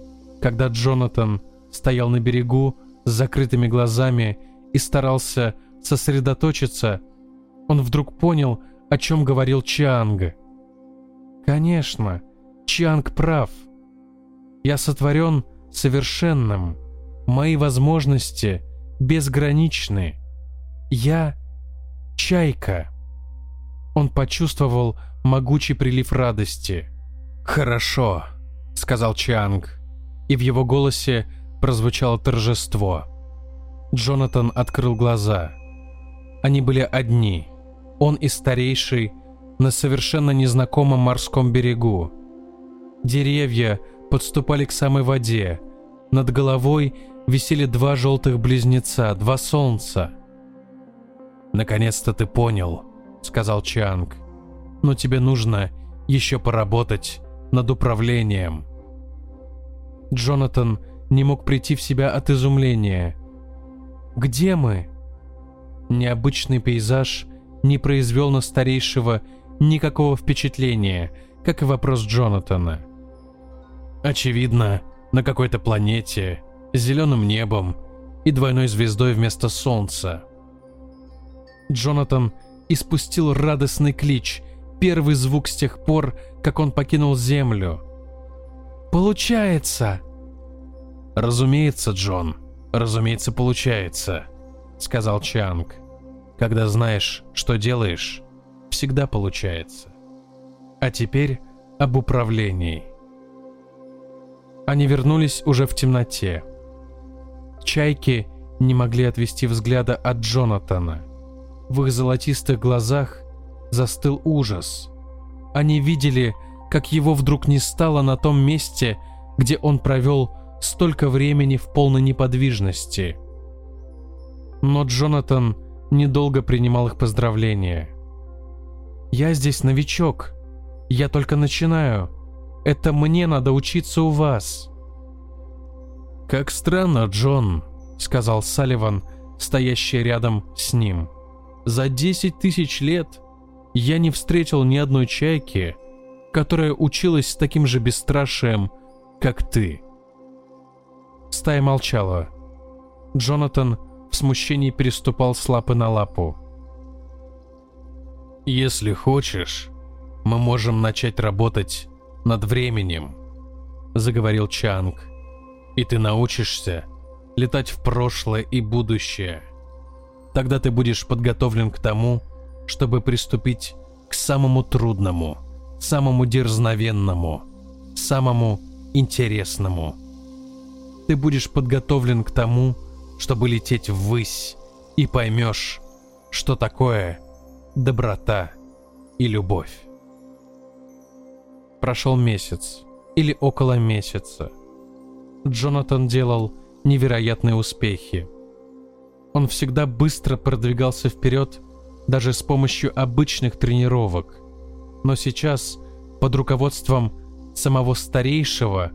S1: когда Джонатан стоял на берегу с закрытыми глазами и старался сосредоточиться, он вдруг понял, о чем говорил Чанг. Конечно, Чанг прав. Я сотворен совершенным. Мои возможности безграничны. Я чайка. Он почувствовал могучий прилив радости. «Хорошо», — сказал Чанг, и в его голосе прозвучало торжество. Джонатан открыл глаза. Они были одни. Он и старейший на совершенно незнакомом морском берегу. Деревья подступали к самой воде. Над головой висели два желтых близнеца, два солнца. «Наконец-то ты понял», — сказал Чанг. «Но тебе нужно еще поработать над управлением». Джонатан не мог прийти в себя от изумления. «Где мы?» Необычный пейзаж не произвел на старейшего никакого впечатления, как и вопрос Джонатана. Очевидно, на какой-то планете, с зеленым небом и двойной звездой вместо Солнца. Джонатан испустил радостный клич, первый звук с тех пор, как он покинул Землю. «Получается!» «Разумеется, Джон, разумеется, получается», — сказал Чанг. «Когда знаешь, что делаешь, всегда получается. А теперь об управлении». Они вернулись уже в темноте. Чайки не могли отвести взгляда от Джонатана. В их золотистых глазах застыл ужас. Они видели, как его вдруг не стало на том месте, где он провел столько времени в полной неподвижности. Но Джонатан недолго принимал их поздравления. «Я здесь новичок. Я только начинаю. Это мне надо учиться у вас». «Как странно, Джон», — сказал Салливан, стоящий рядом с ним. «За десять тысяч лет я не встретил ни одной чайки, которая училась с таким же бесстрашием, как ты». Стая молчала. Джонатан в смущении переступал с лапы на лапу. «Если хочешь, мы можем начать работать над временем», — заговорил Чанг. «И ты научишься летать в прошлое и будущее. Тогда ты будешь подготовлен к тому, чтобы приступить к самому трудному, самому дерзновенному, самому интересному» ты будешь подготовлен к тому, чтобы лететь ввысь, и поймешь, что такое доброта и любовь. Прошел месяц или около месяца. Джонатан делал невероятные успехи. Он всегда быстро продвигался вперед, даже с помощью обычных тренировок. Но сейчас, под руководством самого старейшего,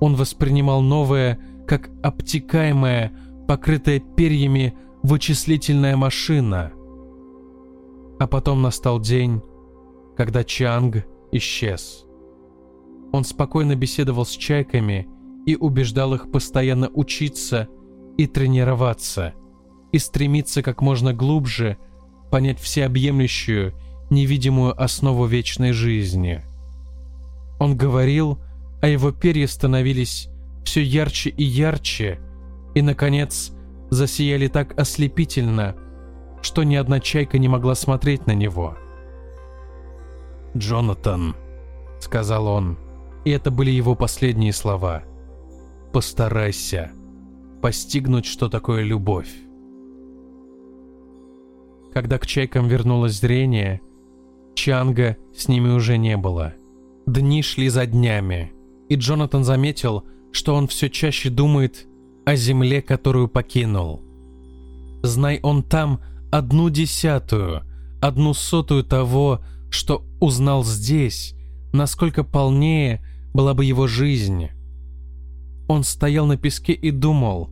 S1: он воспринимал новое как обтекаемая, покрытая перьями вычислительная машина. А потом настал день, когда Чанг исчез. Он спокойно беседовал с чайками и убеждал их постоянно учиться и тренироваться, и стремиться как можно глубже понять всеобъемлющую, невидимую основу вечной жизни. Он говорил, а его перья становились все ярче и ярче, и, наконец, засияли так ослепительно, что ни одна чайка не могла смотреть на него. «Джонатан», — сказал он, и это были его последние слова, — «постарайся постигнуть, что такое любовь». Когда к чайкам вернулось зрение, Чанга с ними уже не было. Дни шли за днями, и Джонатан заметил, что он все чаще думает о земле, которую покинул. Знай он там одну десятую, одну сотую того, что узнал здесь, насколько полнее была бы его жизнь. Он стоял на песке и думал,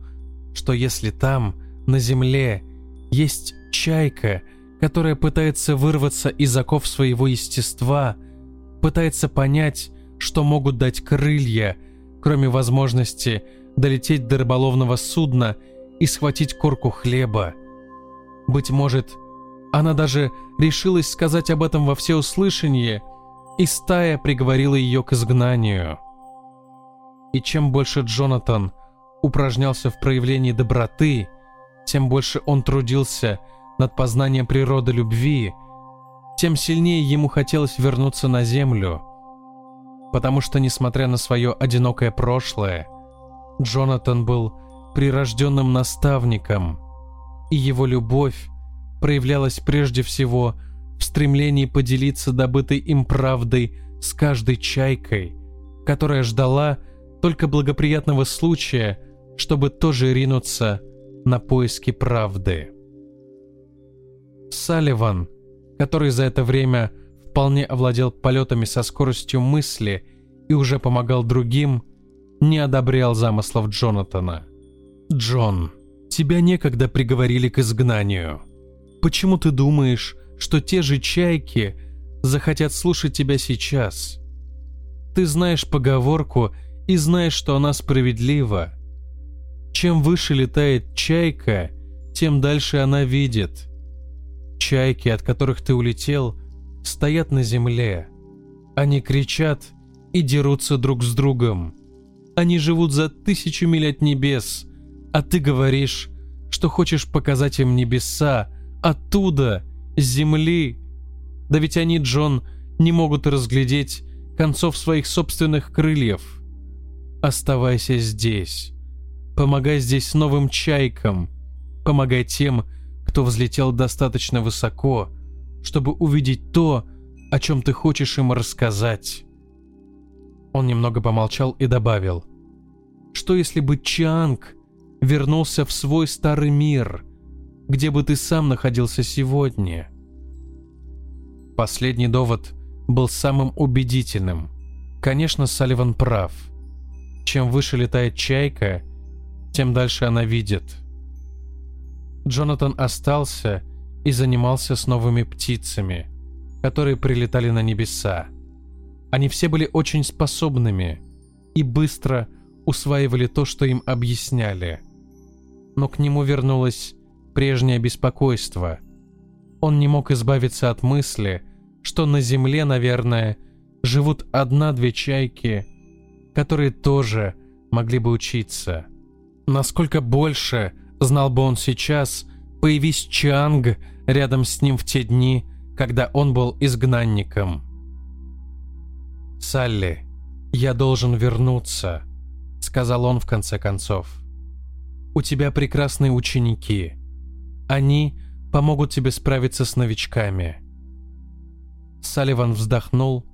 S1: что если там, на земле, есть чайка, которая пытается вырваться из оков своего естества, пытается понять, что могут дать крылья – кроме возможности долететь до рыболовного судна и схватить корку хлеба. Быть может, она даже решилась сказать об этом во всеуслышание, и стая приговорила ее к изгнанию. И чем больше Джонатан упражнялся в проявлении доброты, тем больше он трудился над познанием природы любви, тем сильнее ему хотелось вернуться на землю. Потому что, несмотря на свое одинокое прошлое, Джонатан был прирожденным наставником, и его любовь проявлялась прежде всего в стремлении поделиться добытой им правдой с каждой чайкой, которая ждала только благоприятного случая, чтобы тоже ринуться на поиски правды. Салливан, который за это время вполне овладел полетами со скоростью мысли и уже помогал другим, не одобрял замыслов Джонатана. «Джон, тебя некогда приговорили к изгнанию. Почему ты думаешь, что те же чайки захотят слушать тебя сейчас? Ты знаешь поговорку и знаешь, что она справедлива. Чем выше летает чайка, тем дальше она видит. Чайки, от которых ты улетел, стоят на земле. Они кричат и дерутся друг с другом. Они живут за тысячу миль от небес, а ты говоришь, что хочешь показать им небеса, оттуда, земли. Да ведь они, Джон, не могут разглядеть концов своих собственных крыльев. Оставайся здесь. Помогай здесь новым чайкам. Помогай тем, кто взлетел достаточно высоко, чтобы увидеть то, о чем ты хочешь им рассказать. Он немного помолчал и добавил, что если бы Чанг вернулся в свой старый мир, где бы ты сам находился сегодня? Последний довод был самым убедительным. Конечно, Салливан прав. Чем выше летает чайка, тем дальше она видит. Джонатан остался и занимался с новыми птицами, которые прилетали на небеса. Они все были очень способными и быстро усваивали то, что им объясняли. Но к нему вернулось прежнее беспокойство. Он не мог избавиться от мысли, что на Земле, наверное, живут одна-две чайки, которые тоже могли бы учиться. Насколько больше знал бы он сейчас, появись Чанг рядом с ним в те дни, когда он был изгнанником. «Салли, я должен вернуться», — сказал он в конце концов. «У тебя прекрасные ученики. Они помогут тебе справиться с новичками». Салливан вздохнул,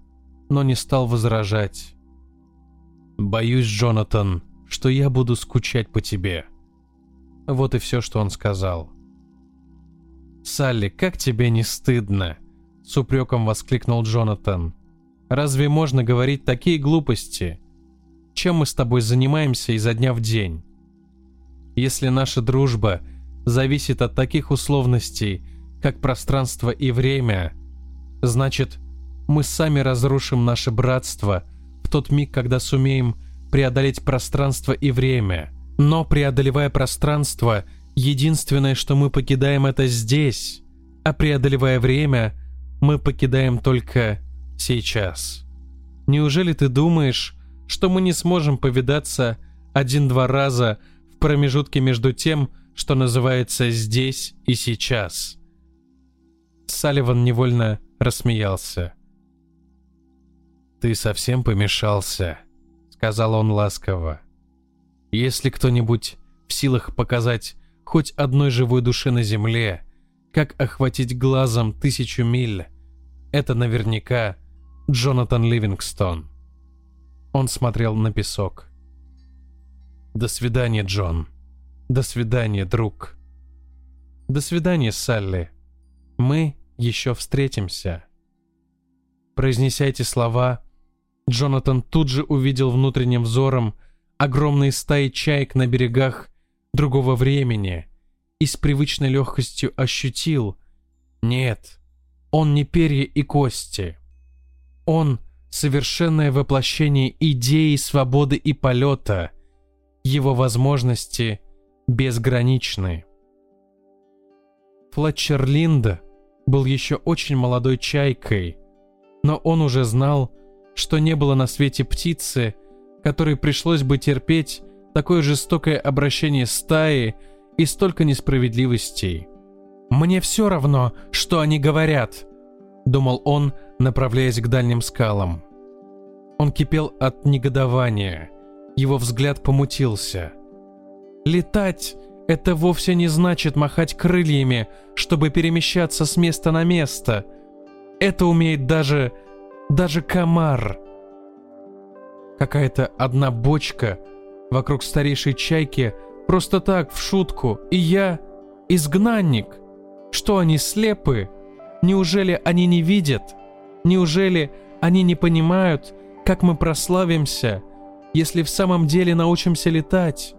S1: но не стал возражать. «Боюсь, Джонатан, что я буду скучать по тебе». Вот и все, что он сказал. «Салли, как тебе не стыдно?» — с упреком воскликнул Джонатан. Разве можно говорить такие глупости? Чем мы с тобой занимаемся изо дня в день? Если наша дружба зависит от таких условностей, как пространство и время, значит, мы сами разрушим наше братство в тот миг, когда сумеем преодолеть пространство и время. Но преодолевая пространство, единственное, что мы покидаем, это здесь, а преодолевая время, мы покидаем только сейчас. Неужели ты думаешь, что мы не сможем повидаться один-два раза в промежутке между тем, что называется «здесь» и «сейчас»?» Салливан невольно рассмеялся. «Ты совсем помешался», — сказал он ласково. «Если кто-нибудь в силах показать хоть одной живой душе на земле, как охватить глазом тысячу миль, это наверняка Джонатан Ливингстон. Он смотрел на песок. «До свидания, Джон. До свидания, друг. До свидания, Салли. Мы еще встретимся». Произнеся эти слова, Джонатан тут же увидел внутренним взором огромные стаи чаек на берегах другого времени и с привычной легкостью ощутил «Нет, он не перья и кости, он — совершенное воплощение идеи свободы и полета. Его возможности безграничны. Флетчер Линда был еще очень молодой чайкой, но он уже знал, что не было на свете птицы, которой пришлось бы терпеть такое жестокое обращение стаи и столько несправедливостей. «Мне все равно, что они говорят», — думал он, направляясь к дальним скалам. Он кипел от негодования, его взгляд помутился. «Летать — это вовсе не значит махать крыльями, чтобы перемещаться с места на место. Это умеет даже... даже комар». Какая-то одна бочка вокруг старейшей чайки просто так, в шутку, и я изгнанник. Что они слепы? Неужели они не видят? Неужели они не понимают, как мы прославимся, если в самом деле научимся летать?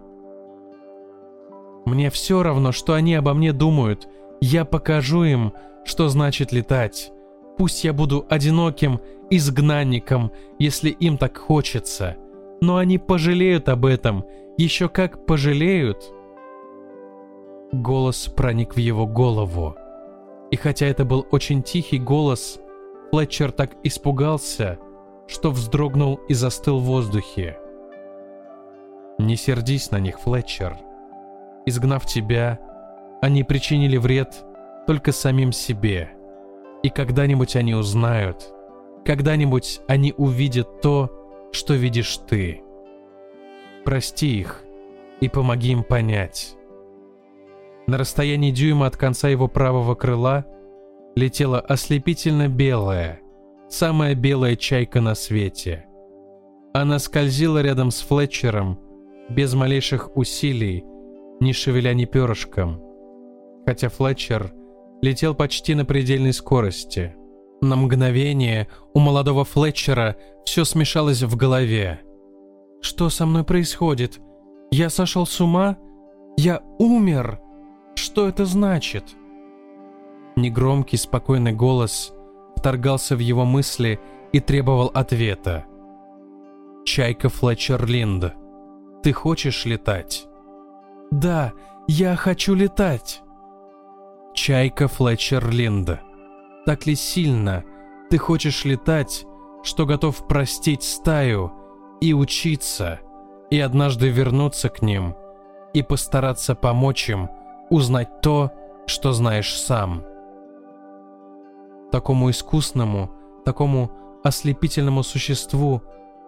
S1: Мне все равно, что они обо мне думают. Я покажу им, что значит летать. Пусть я буду одиноким изгнанником, если им так хочется. Но они пожалеют об этом, еще как пожалеют. Голос проник в его голову. И хотя это был очень тихий голос, Флетчер так испугался, что вздрогнул и застыл в воздухе. «Не сердись на них, Флетчер. Изгнав тебя, они причинили вред только самим себе. И когда-нибудь они узнают, когда-нибудь они увидят то, что видишь ты. Прости их и помоги им понять. На расстоянии дюйма от конца его правого крыла летела ослепительно белая, самая белая чайка на свете. Она скользила рядом с Флетчером, без малейших усилий, не шевеля ни перышком, хотя Флетчер летел почти на предельной скорости. На мгновение у молодого Флетчера все смешалось в голове. «Что со мной происходит? Я сошел с ума? Я умер? Что это значит?» Негромкий, спокойный голос вторгался в его мысли и требовал ответа. «Чайка Флетчер Линд, ты хочешь летать?» «Да, я хочу летать!» Чайка Флетчер Линд, так ли сильно ты хочешь летать, что готов простить стаю и учиться, и однажды вернуться к ним, и постараться помочь им узнать то, что знаешь сам. Такому искусному, такому ослепительному существу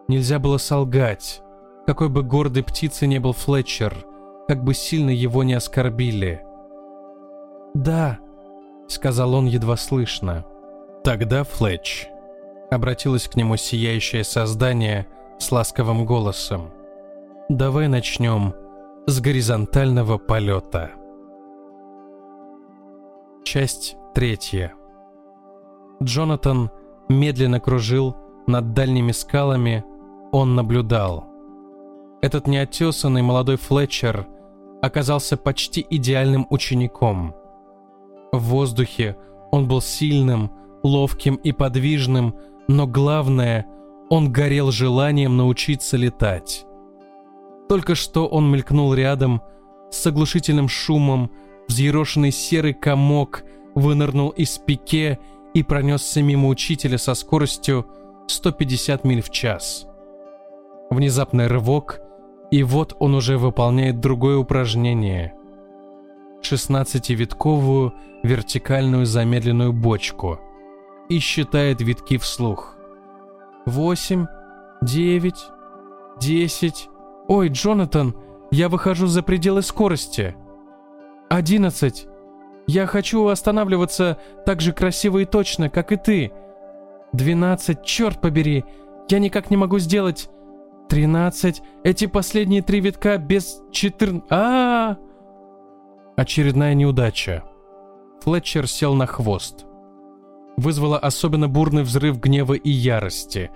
S1: нельзя было солгать, какой бы гордой птицей не был Флетчер, как бы сильно его не оскорбили. «Да», — сказал он едва слышно. «Тогда, Флетч», — обратилось к нему сияющее создание с ласковым голосом, «давай начнем с горизонтального полета». Часть третья. Джонатан медленно кружил над дальними скалами, он наблюдал. Этот неотесанный молодой Флетчер оказался почти идеальным учеником. В воздухе он был сильным, ловким и подвижным, но главное, он горел желанием научиться летать. Только что он мелькнул рядом, с оглушительным шумом, взъерошенный серый комок вынырнул из пике и пронесся мимо учителя со скоростью 150 миль в час. Внезапный рывок, и вот он уже выполняет другое упражнение. 16-витковую вертикальную замедленную бочку и считает витки вслух. «Восемь, девять, десять... Ой, Джонатан, я выхожу за пределы скорости. Одиннадцать. Я хочу останавливаться так же красиво и точно, как и ты. Двенадцать, черт побери, я никак не могу сделать... Тринадцать, эти последние три витка без четыр... а, Очередная неудача. Флетчер сел на хвост. Вызвало особенно бурный взрыв гнева и ярости.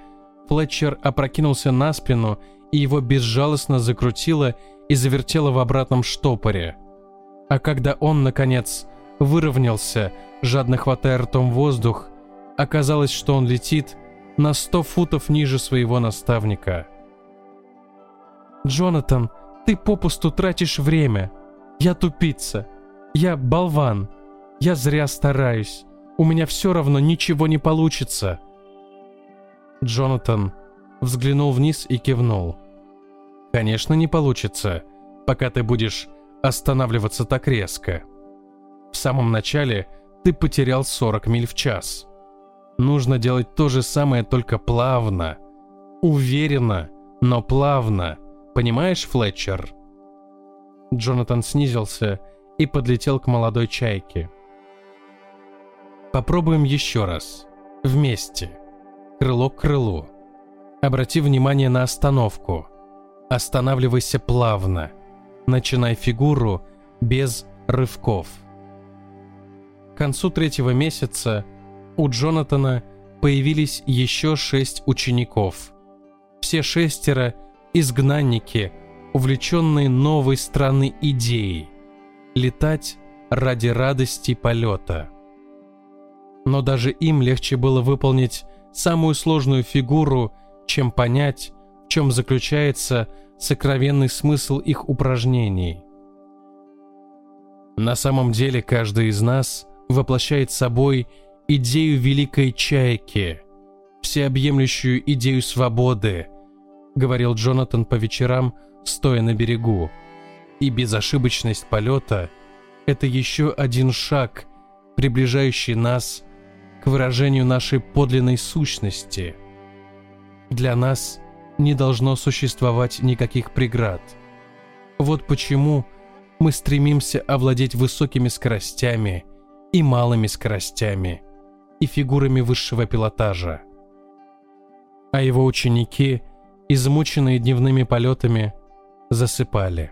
S1: Флетчер опрокинулся на спину, и его безжалостно закрутило и завертело в обратном штопоре. А когда он, наконец, выровнялся, жадно хватая ртом воздух, оказалось, что он летит на сто футов ниже своего наставника. «Джонатан, ты попусту тратишь время. Я тупица. Я болван. Я зря стараюсь. У меня все равно ничего не получится. Джонатан взглянул вниз и кивнул. Конечно, не получится, пока ты будешь останавливаться так резко. В самом начале ты потерял 40 миль в час. Нужно делать то же самое, только плавно. Уверенно, но плавно. Понимаешь, Флетчер? Джонатан снизился и подлетел к молодой чайке. Попробуем еще раз. Вместе. Крыло к крылу. Обрати внимание на остановку. Останавливайся плавно. Начинай фигуру без рывков. К концу третьего месяца у Джонатана появились еще шесть учеников. Все шестеро – изгнанники, увлеченные новой странной идеей – летать ради радости полета. Но даже им легче было выполнить самую сложную фигуру, чем понять, в чем заключается сокровенный смысл их упражнений. На самом деле каждый из нас воплощает собой идею великой чайки, всеобъемлющую идею свободы, говорил Джонатан по вечерам, стоя на берегу. И безошибочность полета – это еще один шаг, приближающий нас к выражению нашей подлинной сущности. Для нас не должно существовать никаких преград. Вот почему мы стремимся овладеть высокими скоростями и малыми скоростями и фигурами высшего пилотажа. А его ученики, измученные дневными полетами, засыпали.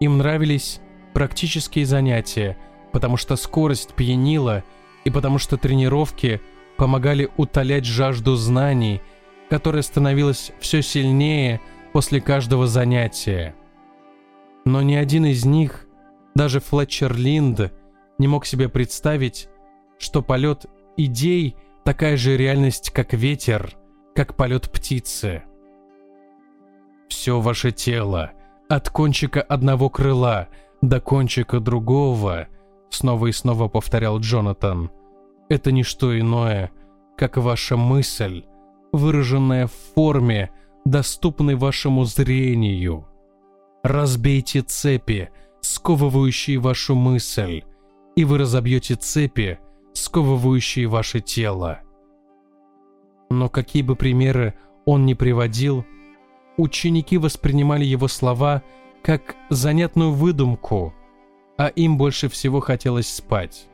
S1: Им нравились практические занятия, потому что скорость пьянила и потому что тренировки помогали утолять жажду знаний, которая становилась все сильнее после каждого занятия. Но ни один из них, даже Флетчер Линд, не мог себе представить, что полет идей такая же реальность, как ветер, как полет птицы. Все ваше тело, от кончика одного крыла до кончика другого, снова и снова повторял Джонатан, это не что иное, как ваша мысль, выраженная в форме, доступной вашему зрению. Разбейте цепи, сковывающие вашу мысль, и вы разобьете цепи, сковывающие ваше тело. Но какие бы примеры он ни приводил, ученики воспринимали его слова как занятную выдумку, а им больше всего хотелось спать.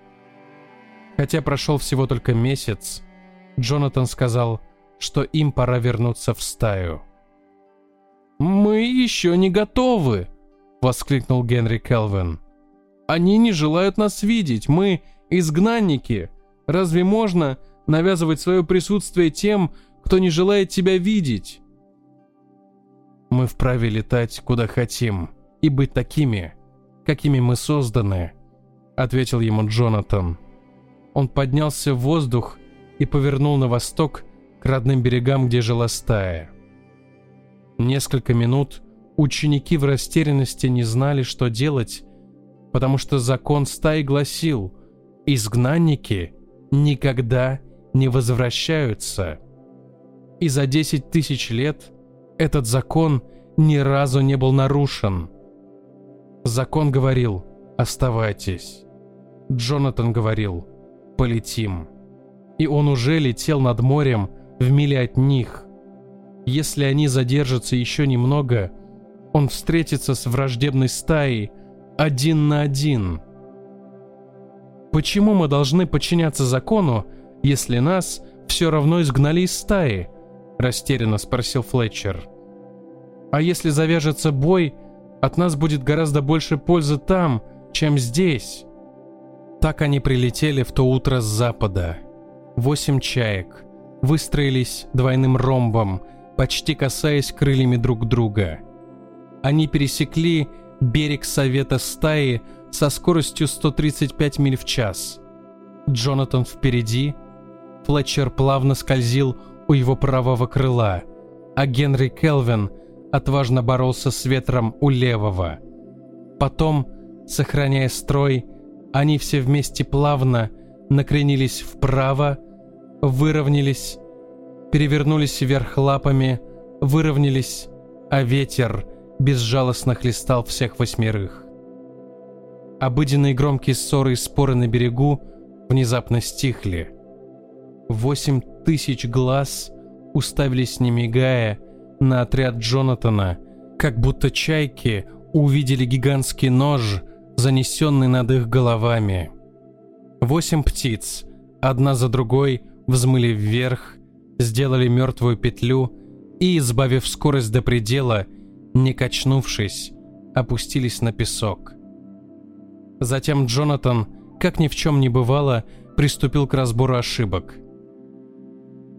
S1: Хотя прошел всего только месяц, Джонатан сказал, что им пора вернуться в стаю. «Мы еще не готовы!» — воскликнул Генри Келвин. Они не желают нас видеть, мы изгнанники. Разве можно навязывать свое присутствие тем, кто не желает тебя видеть? Мы вправе летать куда хотим и быть такими, какими мы созданы, ответил ему Джонатан. Он поднялся в воздух и повернул на восток к родным берегам, где жила стая. Несколько минут ученики в растерянности не знали, что делать, потому что закон стаи гласил «изгнанники никогда не возвращаются». И за 10 тысяч лет этот закон ни разу не был нарушен. Закон говорил «оставайтесь». Джонатан говорил «полетим». И он уже летел над морем в миле от них. Если они задержатся еще немного, он встретится с враждебной стаей – один на один. Почему мы должны подчиняться закону, если нас все равно изгнали из стаи? Растерянно спросил Флетчер. А если завяжется бой, от нас будет гораздо больше пользы там, чем здесь. Так они прилетели в то утро с запада. Восемь чаек выстроились двойным ромбом, почти касаясь крыльями друг друга. Они пересекли берег совета стаи со скоростью 135 миль в час. Джонатан впереди, Флетчер плавно скользил у его правого крыла, а Генри Келвин отважно боролся с ветром у левого. Потом Сохраняя строй, они все вместе плавно накренились вправо, выровнялись, перевернулись вверх лапами, выровнялись, а ветер безжалостно хлестал всех восьмерых. Обыденные громкие ссоры и споры на берегу внезапно стихли. Восемь тысяч глаз уставились не мигая на отряд Джонатана, как будто чайки увидели гигантский нож, занесенный над их головами. Восемь птиц, одна за другой, взмыли вверх, сделали мертвую петлю и, избавив скорость до предела, не качнувшись, опустились на песок. Затем Джонатан, как ни в чем не бывало, приступил к разбору ошибок.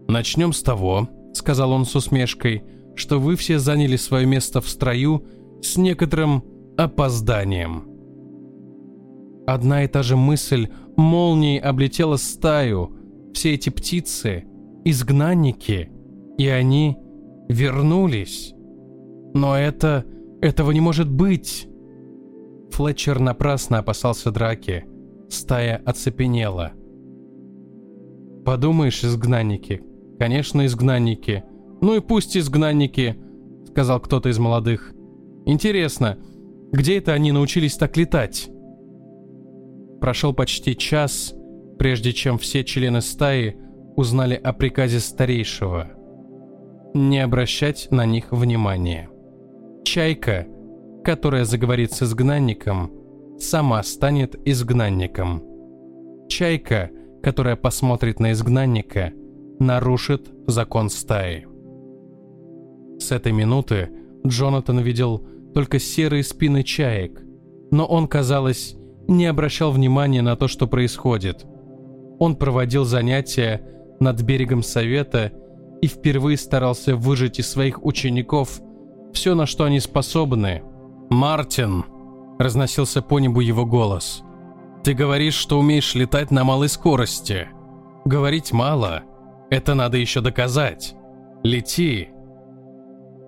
S1: «Начнем с того», — сказал он с усмешкой, «что вы все заняли свое место в строю с некоторым опозданием». Одна и та же мысль молнией облетела стаю. Все эти птицы — изгнанники, и они вернулись. Но это... этого не может быть. Флетчер напрасно опасался драки. Стая оцепенела. «Подумаешь, изгнанники. Конечно, изгнанники. Ну и пусть изгнанники», — сказал кто-то из молодых. «Интересно, где это они научились так летать?» Прошел почти час, прежде чем все члены стаи узнали о приказе старейшего. Не обращать на них внимания. Чайка — которая заговорит с изгнанником, сама станет изгнанником. Чайка, которая посмотрит на изгнанника, нарушит закон стаи. С этой минуты Джонатан видел только серые спины чаек, но он, казалось, не обращал внимания на то, что происходит. Он проводил занятия над берегом совета и впервые старался выжать из своих учеников все, на что они способны – «Мартин!» – разносился по небу его голос. «Ты говоришь, что умеешь летать на малой скорости. Говорить мало. Это надо еще доказать. Лети!»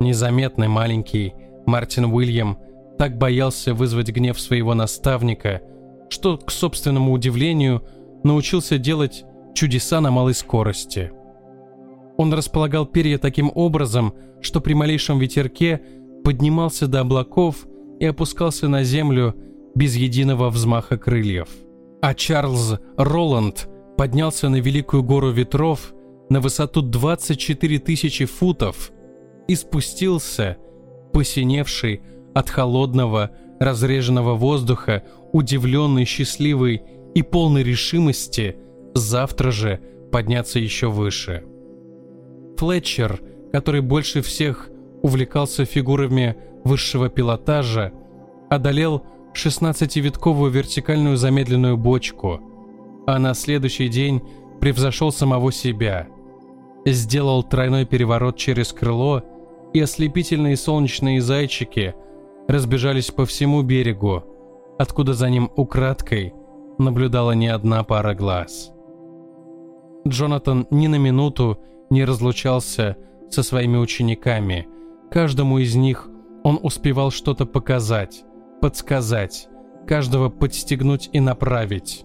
S1: Незаметный маленький Мартин Уильям так боялся вызвать гнев своего наставника, что, к собственному удивлению, научился делать чудеса на малой скорости. Он располагал перья таким образом, что при малейшем ветерке поднимался до облаков и опускался на землю без единого взмаха крыльев. А Чарльз Роланд поднялся на Великую гору ветров на высоту 24 тысячи футов и спустился, посиневший от холодного, разреженного воздуха, удивленный, счастливый и полный решимости завтра же подняться еще выше. Флетчер, который больше всех увлекался фигурами высшего пилотажа, одолел 16-витковую вертикальную замедленную бочку, а на следующий день превзошел самого себя. Сделал тройной переворот через крыло, и ослепительные солнечные зайчики разбежались по всему берегу, откуда за ним украдкой наблюдала не одна пара глаз. Джонатан ни на минуту не разлучался со своими учениками. Каждому из них он успевал что-то показать, подсказать, каждого подстегнуть и направить.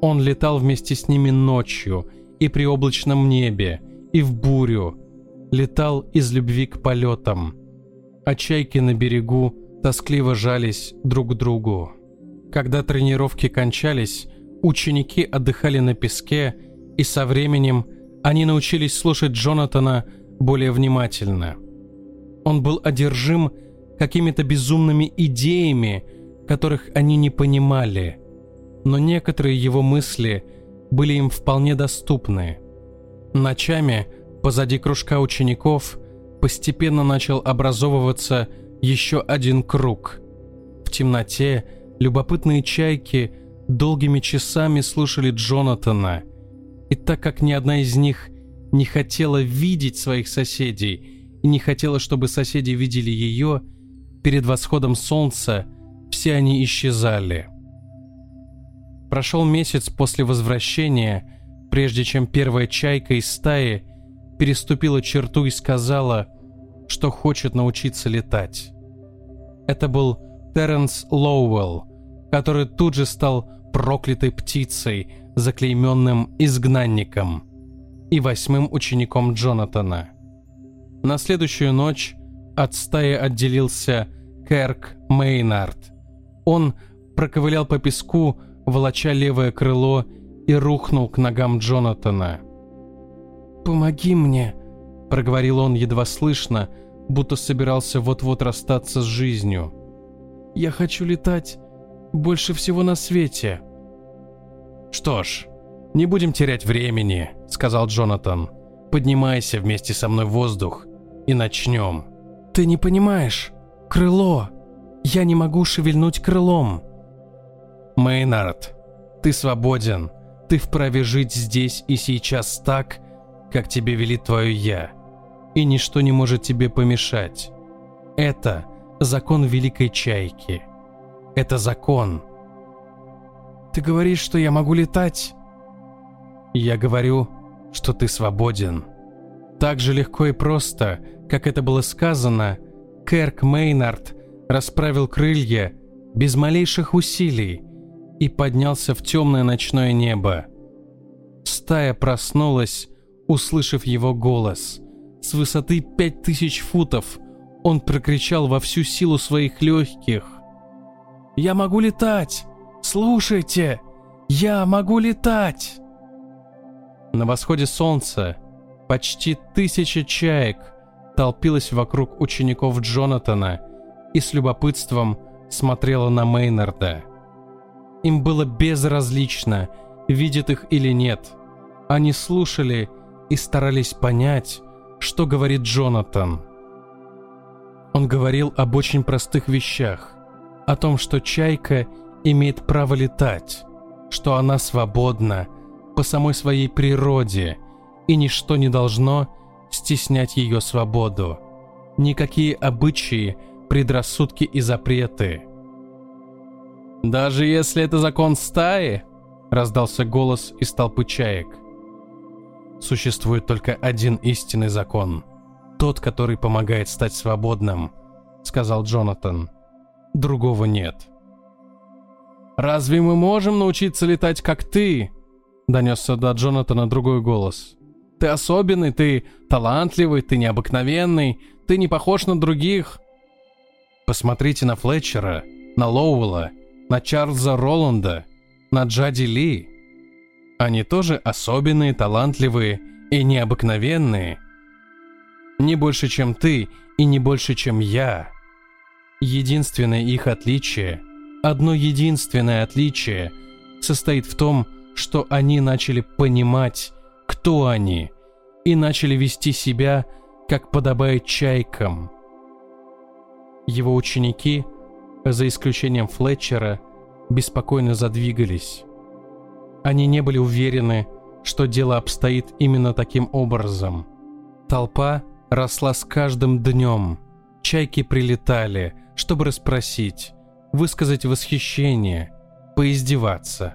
S1: Он летал вместе с ними ночью и при облачном небе, и в бурю. Летал из любви к полетам. А чайки на берегу тоскливо жались друг к другу. Когда тренировки кончались, ученики отдыхали на песке, и со временем они научились слушать Джонатана более внимательно – он был одержим какими-то безумными идеями, которых они не понимали. Но некоторые его мысли были им вполне доступны. Ночами позади кружка учеников постепенно начал образовываться еще один круг. В темноте любопытные чайки долгими часами слушали Джонатана, и так как ни одна из них не хотела видеть своих соседей – и не хотела, чтобы соседи видели ее, перед восходом солнца все они исчезали. Прошел месяц после возвращения, прежде чем первая чайка из стаи переступила черту и сказала, что хочет научиться летать. Это был Терренс Лоуэлл, который тут же стал проклятой птицей, заклейменным изгнанником и восьмым учеником Джонатана. На следующую ночь от стаи отделился Керк Мейнард. Он проковылял по песку, волоча левое крыло, и рухнул к ногам Джонатана. «Помоги мне», — проговорил он едва слышно, будто собирался вот-вот расстаться с жизнью. «Я хочу летать больше всего на свете».
S2: «Что ж, не будем терять времени», — сказал Джонатан. «Поднимайся вместе со мной в воздух и начнем».
S1: «Ты не понимаешь. Крыло. Я не могу шевельнуть крылом».
S2: «Мейнард, ты свободен. Ты вправе жить здесь и сейчас так, как тебе велит твое «я», и ничто не может тебе помешать. Это закон Великой Чайки. Это закон.
S1: Ты говоришь, что я могу летать?
S2: Я говорю, что ты свободен. Так же легко и просто, как это было сказано, Кэрк Мейнард расправил крылья без малейших усилий и поднялся в темное ночное небо. Стая проснулась, услышав его голос. С высоты пять тысяч футов он прокричал во всю силу своих легких.
S1: «Я могу летать! Слушайте! Я могу летать!»
S2: На восходе солнца почти тысяча чаек толпилась вокруг учеников Джонатана и с любопытством смотрела на Мейнарда. Им было безразлично, видит их или нет. Они слушали и старались понять, что говорит Джонатан. Он говорил об очень простых вещах, о том, что чайка имеет право летать, что она свободна по самой своей природе, и ничто не должно стеснять ее свободу. Никакие обычаи, предрассудки и запреты. «Даже если это закон стаи?» — раздался голос из толпы чаек — Существует только один истинный закон. Тот, который помогает стать свободным, сказал Джонатан. Другого нет. «Разве мы можем научиться летать, как ты?» Донесся до Джонатана другой голос. «Ты особенный, ты талантливый, ты необыкновенный, ты не похож на других». Посмотрите на Флетчера, на Лоуэлла, на Чарльза Роланда, на Джади Ли. Они тоже особенные, талантливые и необыкновенные. Не больше, чем ты, и не больше, чем я. Единственное их отличие, одно единственное отличие, состоит в том, что они начали понимать, кто они, и начали вести себя, как подобает чайкам. Его ученики, за исключением Флетчера, беспокойно задвигались. Они не были уверены, что дело обстоит именно таким образом. Толпа росла с каждым днем. Чайки прилетали, чтобы расспросить, высказать восхищение, поиздеваться.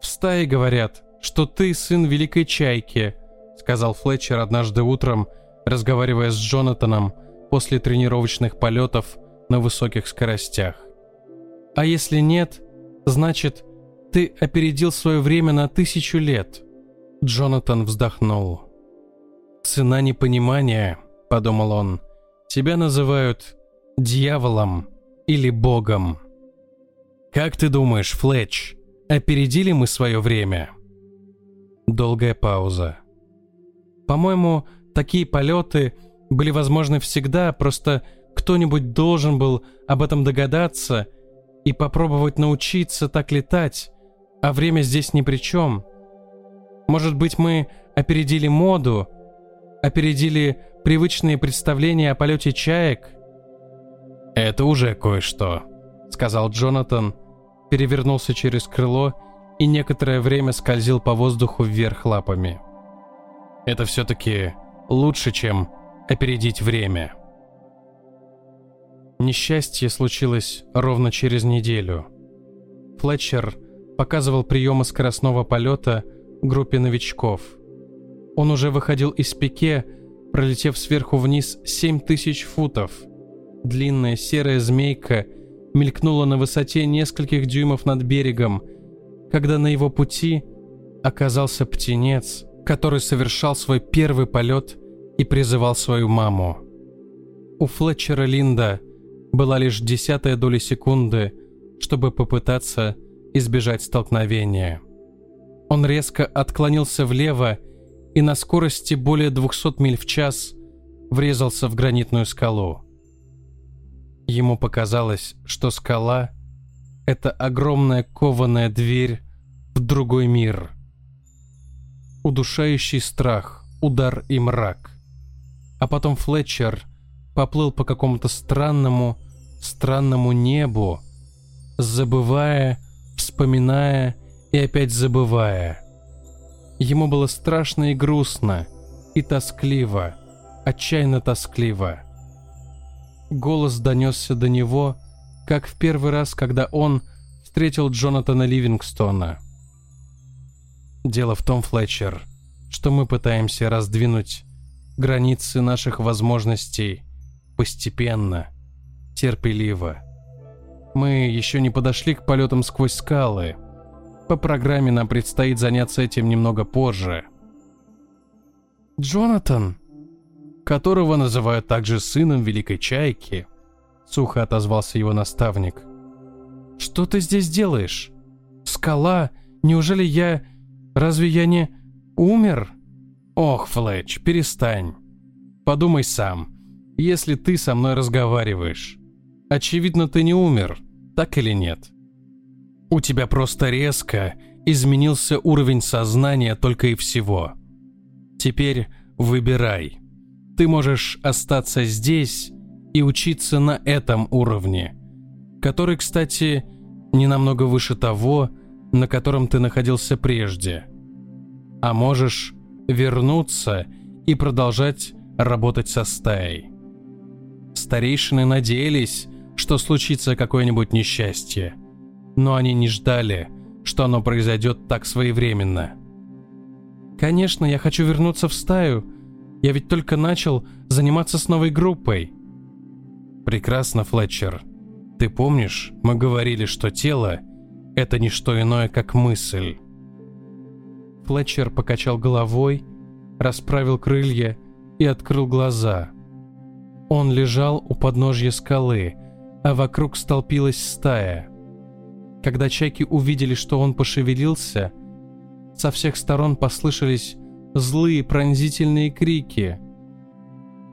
S2: «В стае говорят, что ты сын великой чайки», сказал Флетчер однажды утром, разговаривая с Джонатаном после тренировочных полетов на высоких скоростях. «А если нет, значит, ты опередил свое время на тысячу лет. Джонатан вздохнул. Цена непонимания, подумал он. Тебя называют дьяволом или богом. Как ты думаешь, Флетч, опередили мы свое время? Долгая пауза. По-моему, такие полеты были возможны всегда, просто кто-нибудь должен был об этом догадаться и попробовать научиться так летать, а время здесь ни при чем. Может быть, мы опередили моду, опередили привычные представления о полете чаек? Это уже кое-что, сказал Джонатан, перевернулся через крыло и некоторое время скользил по воздуху вверх лапами. Это все-таки лучше, чем опередить время. Несчастье случилось ровно через неделю. Флетчер показывал приемы скоростного полета группе новичков. Он уже выходил из пике, пролетев сверху вниз 7000 футов. Длинная серая змейка мелькнуло на высоте нескольких дюймов над берегом, когда на его пути оказался птенец, который совершал свой первый полет и призывал свою маму. У Флетчера Линда была лишь десятая доля секунды, чтобы попытаться избежать столкновения. Он резко отклонился влево и на скорости более 200 миль в час врезался в гранитную скалу. Ему показалось, что скала — это огромная кованая дверь в другой мир. Удушающий страх, удар и мрак. А потом Флетчер поплыл по какому-то странному, странному небу, забывая, вспоминая и опять забывая. Ему было страшно и грустно, и тоскливо, отчаянно тоскливо. Голос донесся до него, как в первый раз, когда он встретил Джонатана Ливингстона. Дело в том, Флетчер, что мы пытаемся раздвинуть границы наших возможностей постепенно, терпеливо. Мы еще не подошли к полетам сквозь скалы. По программе нам предстоит заняться этим немного позже. Джонатан, которого называют также сыном Великой Чайки, сухо отозвался его наставник. Что ты здесь делаешь? Скала? Неужели я... Разве я не... умер? Ох, Флетч, перестань. Подумай сам. Если ты со мной разговариваешь, очевидно, ты не умер, так или нет? У тебя просто резко изменился уровень сознания только и всего. Теперь выбирай. Ты можешь остаться здесь и учиться на этом уровне, который, кстати, не намного выше того, на котором ты находился прежде. А можешь вернуться и продолжать работать со стаей. Старейшины надеялись, что случится какое-нибудь несчастье, но они не ждали, что оно произойдет так своевременно. «Конечно, я хочу вернуться в стаю. Я ведь только начал заниматься с новой группой». «Прекрасно, Флетчер. Ты помнишь, мы говорили, что тело — это не что иное, как мысль». Флетчер покачал головой, расправил крылья и открыл глаза. Он лежал у подножья скалы, а вокруг столпилась стая. Когда чайки увидели, что он пошевелился, со всех сторон послышались злые пронзительные крики.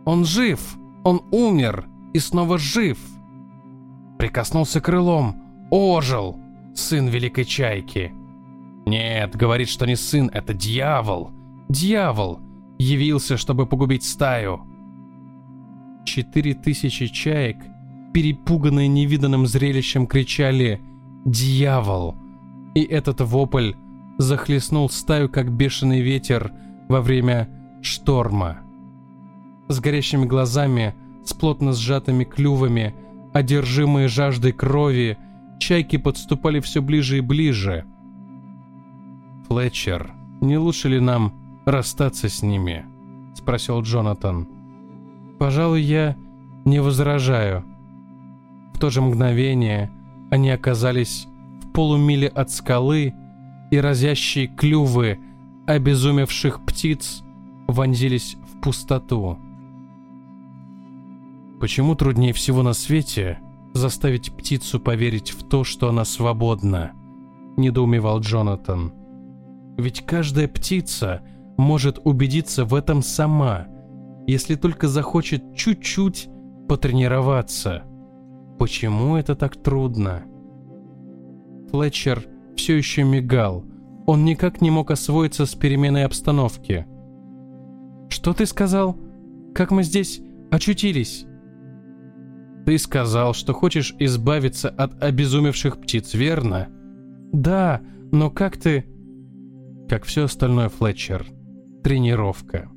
S2: «Он жив! Он умер! И снова жив!» Прикоснулся крылом. «Ожил! Сын Великой Чайки!» «Нет, говорит, что не сын, это дьявол! Дьявол! Явился, чтобы погубить стаю!» Четыре тысячи чаек, перепуганные невиданным зрелищем, кричали «Дьявол!» И этот вопль захлестнул стаю, как бешеный ветер во время шторма. С горящими глазами, с плотно сжатыми клювами, одержимые жаждой крови, чайки подступали все ближе и ближе. «Флетчер, не лучше ли нам расстаться с ними?» — спросил Джонатан. «Пожалуй, я не возражаю». В то же мгновение они оказались в полумиле от скалы, и разящие клювы обезумевших птиц вонзились в пустоту. Почему труднее всего на свете заставить птицу поверить в то, что она свободна? Недоумевал Джонатан. Ведь каждая птица может убедиться в этом сама, если только захочет чуть-чуть потренироваться. Почему это так трудно? Флетчер все еще мигал. Он никак не мог освоиться с переменой обстановки. «Что ты сказал? Как мы здесь очутились?» «Ты сказал, что хочешь избавиться от обезумевших птиц, верно?» «Да, но как ты...» Как все остальное, Флетчер. Тренировка.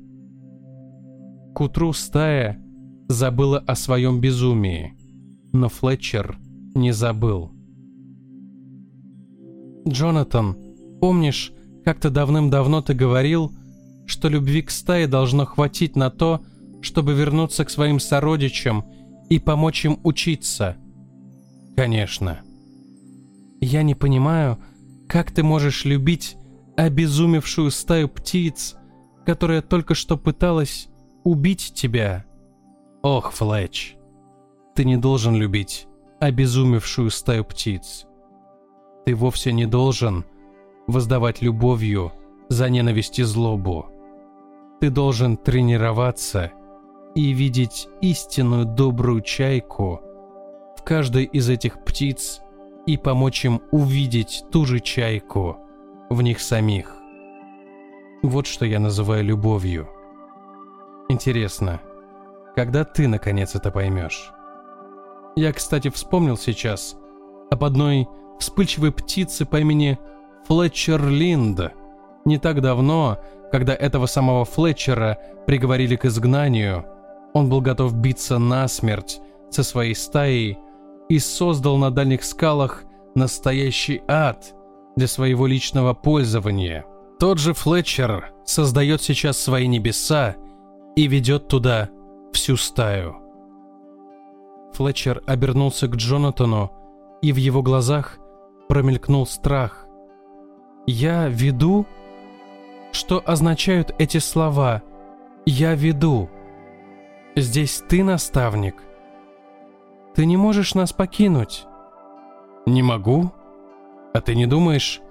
S2: К утру стая забыла о своем безумии, но Флетчер не забыл. «Джонатан, помнишь, как-то давным-давно ты говорил, что любви к стае должно хватить на то, чтобы вернуться к своим сородичам и помочь им учиться?» Конечно. Я не понимаю, как ты можешь любить обезумевшую стаю птиц, которая только что пыталась убить тебя. Ох, Флетч, ты не должен любить обезумевшую стаю птиц. Ты вовсе не должен воздавать любовью за ненависть и злобу. Ты должен тренироваться и видеть истинную добрую чайку в каждой из этих птиц и помочь им увидеть ту же чайку в них самих. Вот что я называю любовью. Интересно, когда ты наконец это поймешь? Я, кстати, вспомнил сейчас об одной вспыльчивой птице по имени Флетчер Линд. Не так давно, когда этого самого Флетчера приговорили к изгнанию, он был готов биться насмерть со своей стаей и создал на дальних скалах настоящий ад для своего личного пользования. Тот же Флетчер создает сейчас свои небеса и ведет туда всю стаю. Флетчер обернулся к Джонатану, и в его глазах промелькнул страх. «Я веду?» Что означают эти слова «я веду»? Здесь ты наставник. Ты не можешь нас покинуть. Не могу? А ты не думаешь,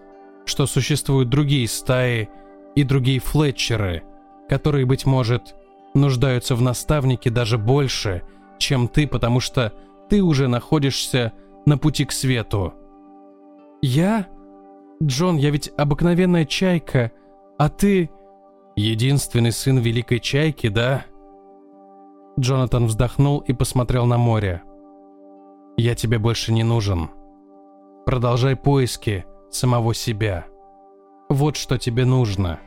S2: что существуют другие стаи и другие флетчеры, которые, быть может, нуждаются в наставнике даже больше, чем ты, потому что ты уже находишься на пути к свету. Я? Джон, я ведь обыкновенная чайка, а ты... Единственный сын великой чайки, да? Джонатан вздохнул и посмотрел на море. «Я тебе больше не нужен. Продолжай поиски самого себя. Вот что тебе нужно.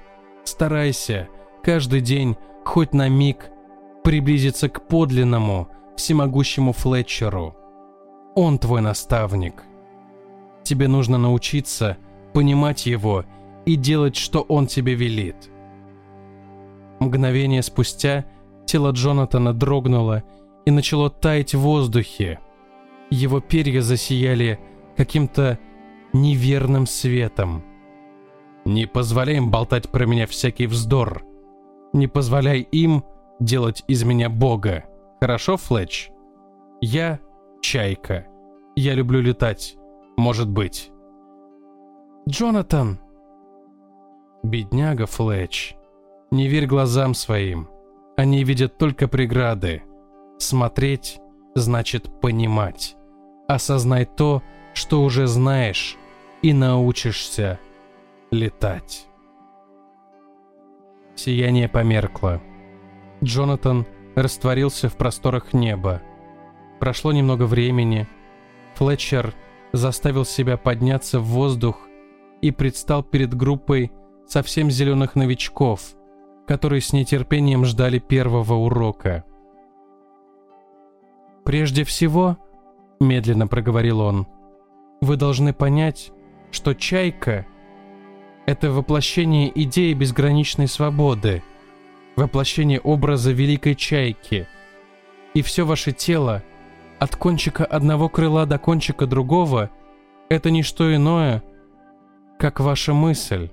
S2: Старайся каждый день, хоть на миг, приблизиться к подлинному, всемогущему Флетчеру. Он твой наставник. Тебе нужно научиться понимать его и делать, что он тебе велит». Мгновение спустя Тело Джонатана дрогнуло и начало таять в воздухе. Его перья засияли каким-то неверным светом. Не позволяй им болтать про меня всякий вздор. Не позволяй им делать из меня бога. Хорошо, Флетч? Я чайка. Я люблю летать. Может быть. Джонатан! Бедняга Флетч. Не верь глазам своим. Они видят только преграды. Смотреть значит понимать. Осознай то, что уже знаешь, и научишься летать. Сияние померкло. Джонатан растворился в просторах неба. Прошло немного времени. Флетчер заставил себя подняться в воздух и предстал перед группой совсем зеленых новичков, которые с нетерпением ждали первого урока. «Прежде всего», — медленно проговорил он, — «вы должны понять, что чайка — это воплощение идеи безграничной свободы, воплощение образа великой чайки, и все ваше тело, от кончика одного крыла до кончика другого, это не что иное, как ваша мысль.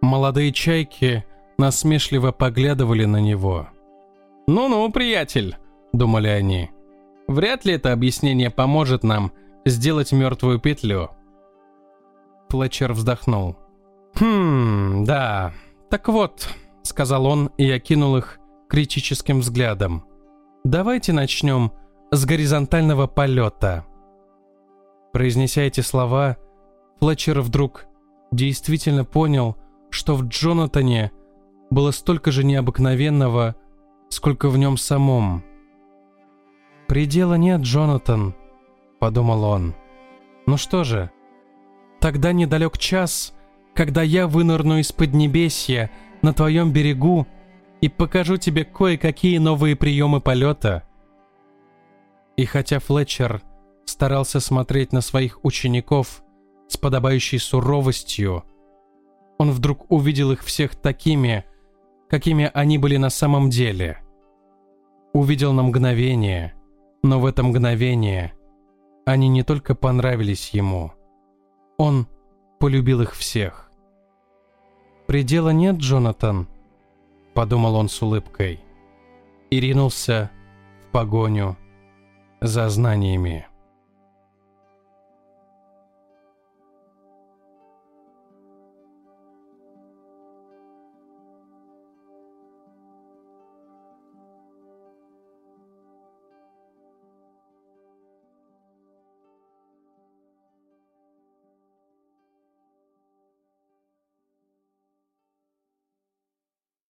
S2: Молодые чайки насмешливо поглядывали на него. «Ну-ну, приятель», — думали они, — «вряд ли это объяснение поможет нам сделать мертвую петлю». Флетчер вздохнул. «Хм, да, так вот», — сказал он и окинул их критическим взглядом. «Давайте начнем с горизонтального полета». Произнеся эти слова, Флетчер вдруг действительно понял, что в Джонатане было столько же необыкновенного, сколько в нем самом. «Предела нет, Джонатан», — подумал он. «Ну что же, тогда недалек час, когда я вынырну из Поднебесья на твоем берегу и покажу тебе кое-какие новые приемы полета». И хотя Флетчер старался смотреть на своих учеников с подобающей суровостью, он вдруг увидел их всех такими, какими они были на самом деле. Увидел на мгновение, но в это мгновение Они не только понравились ему, он полюбил их всех. «Предела нет, Джонатан», — подумал он с улыбкой, и ринулся в погоню за знаниями.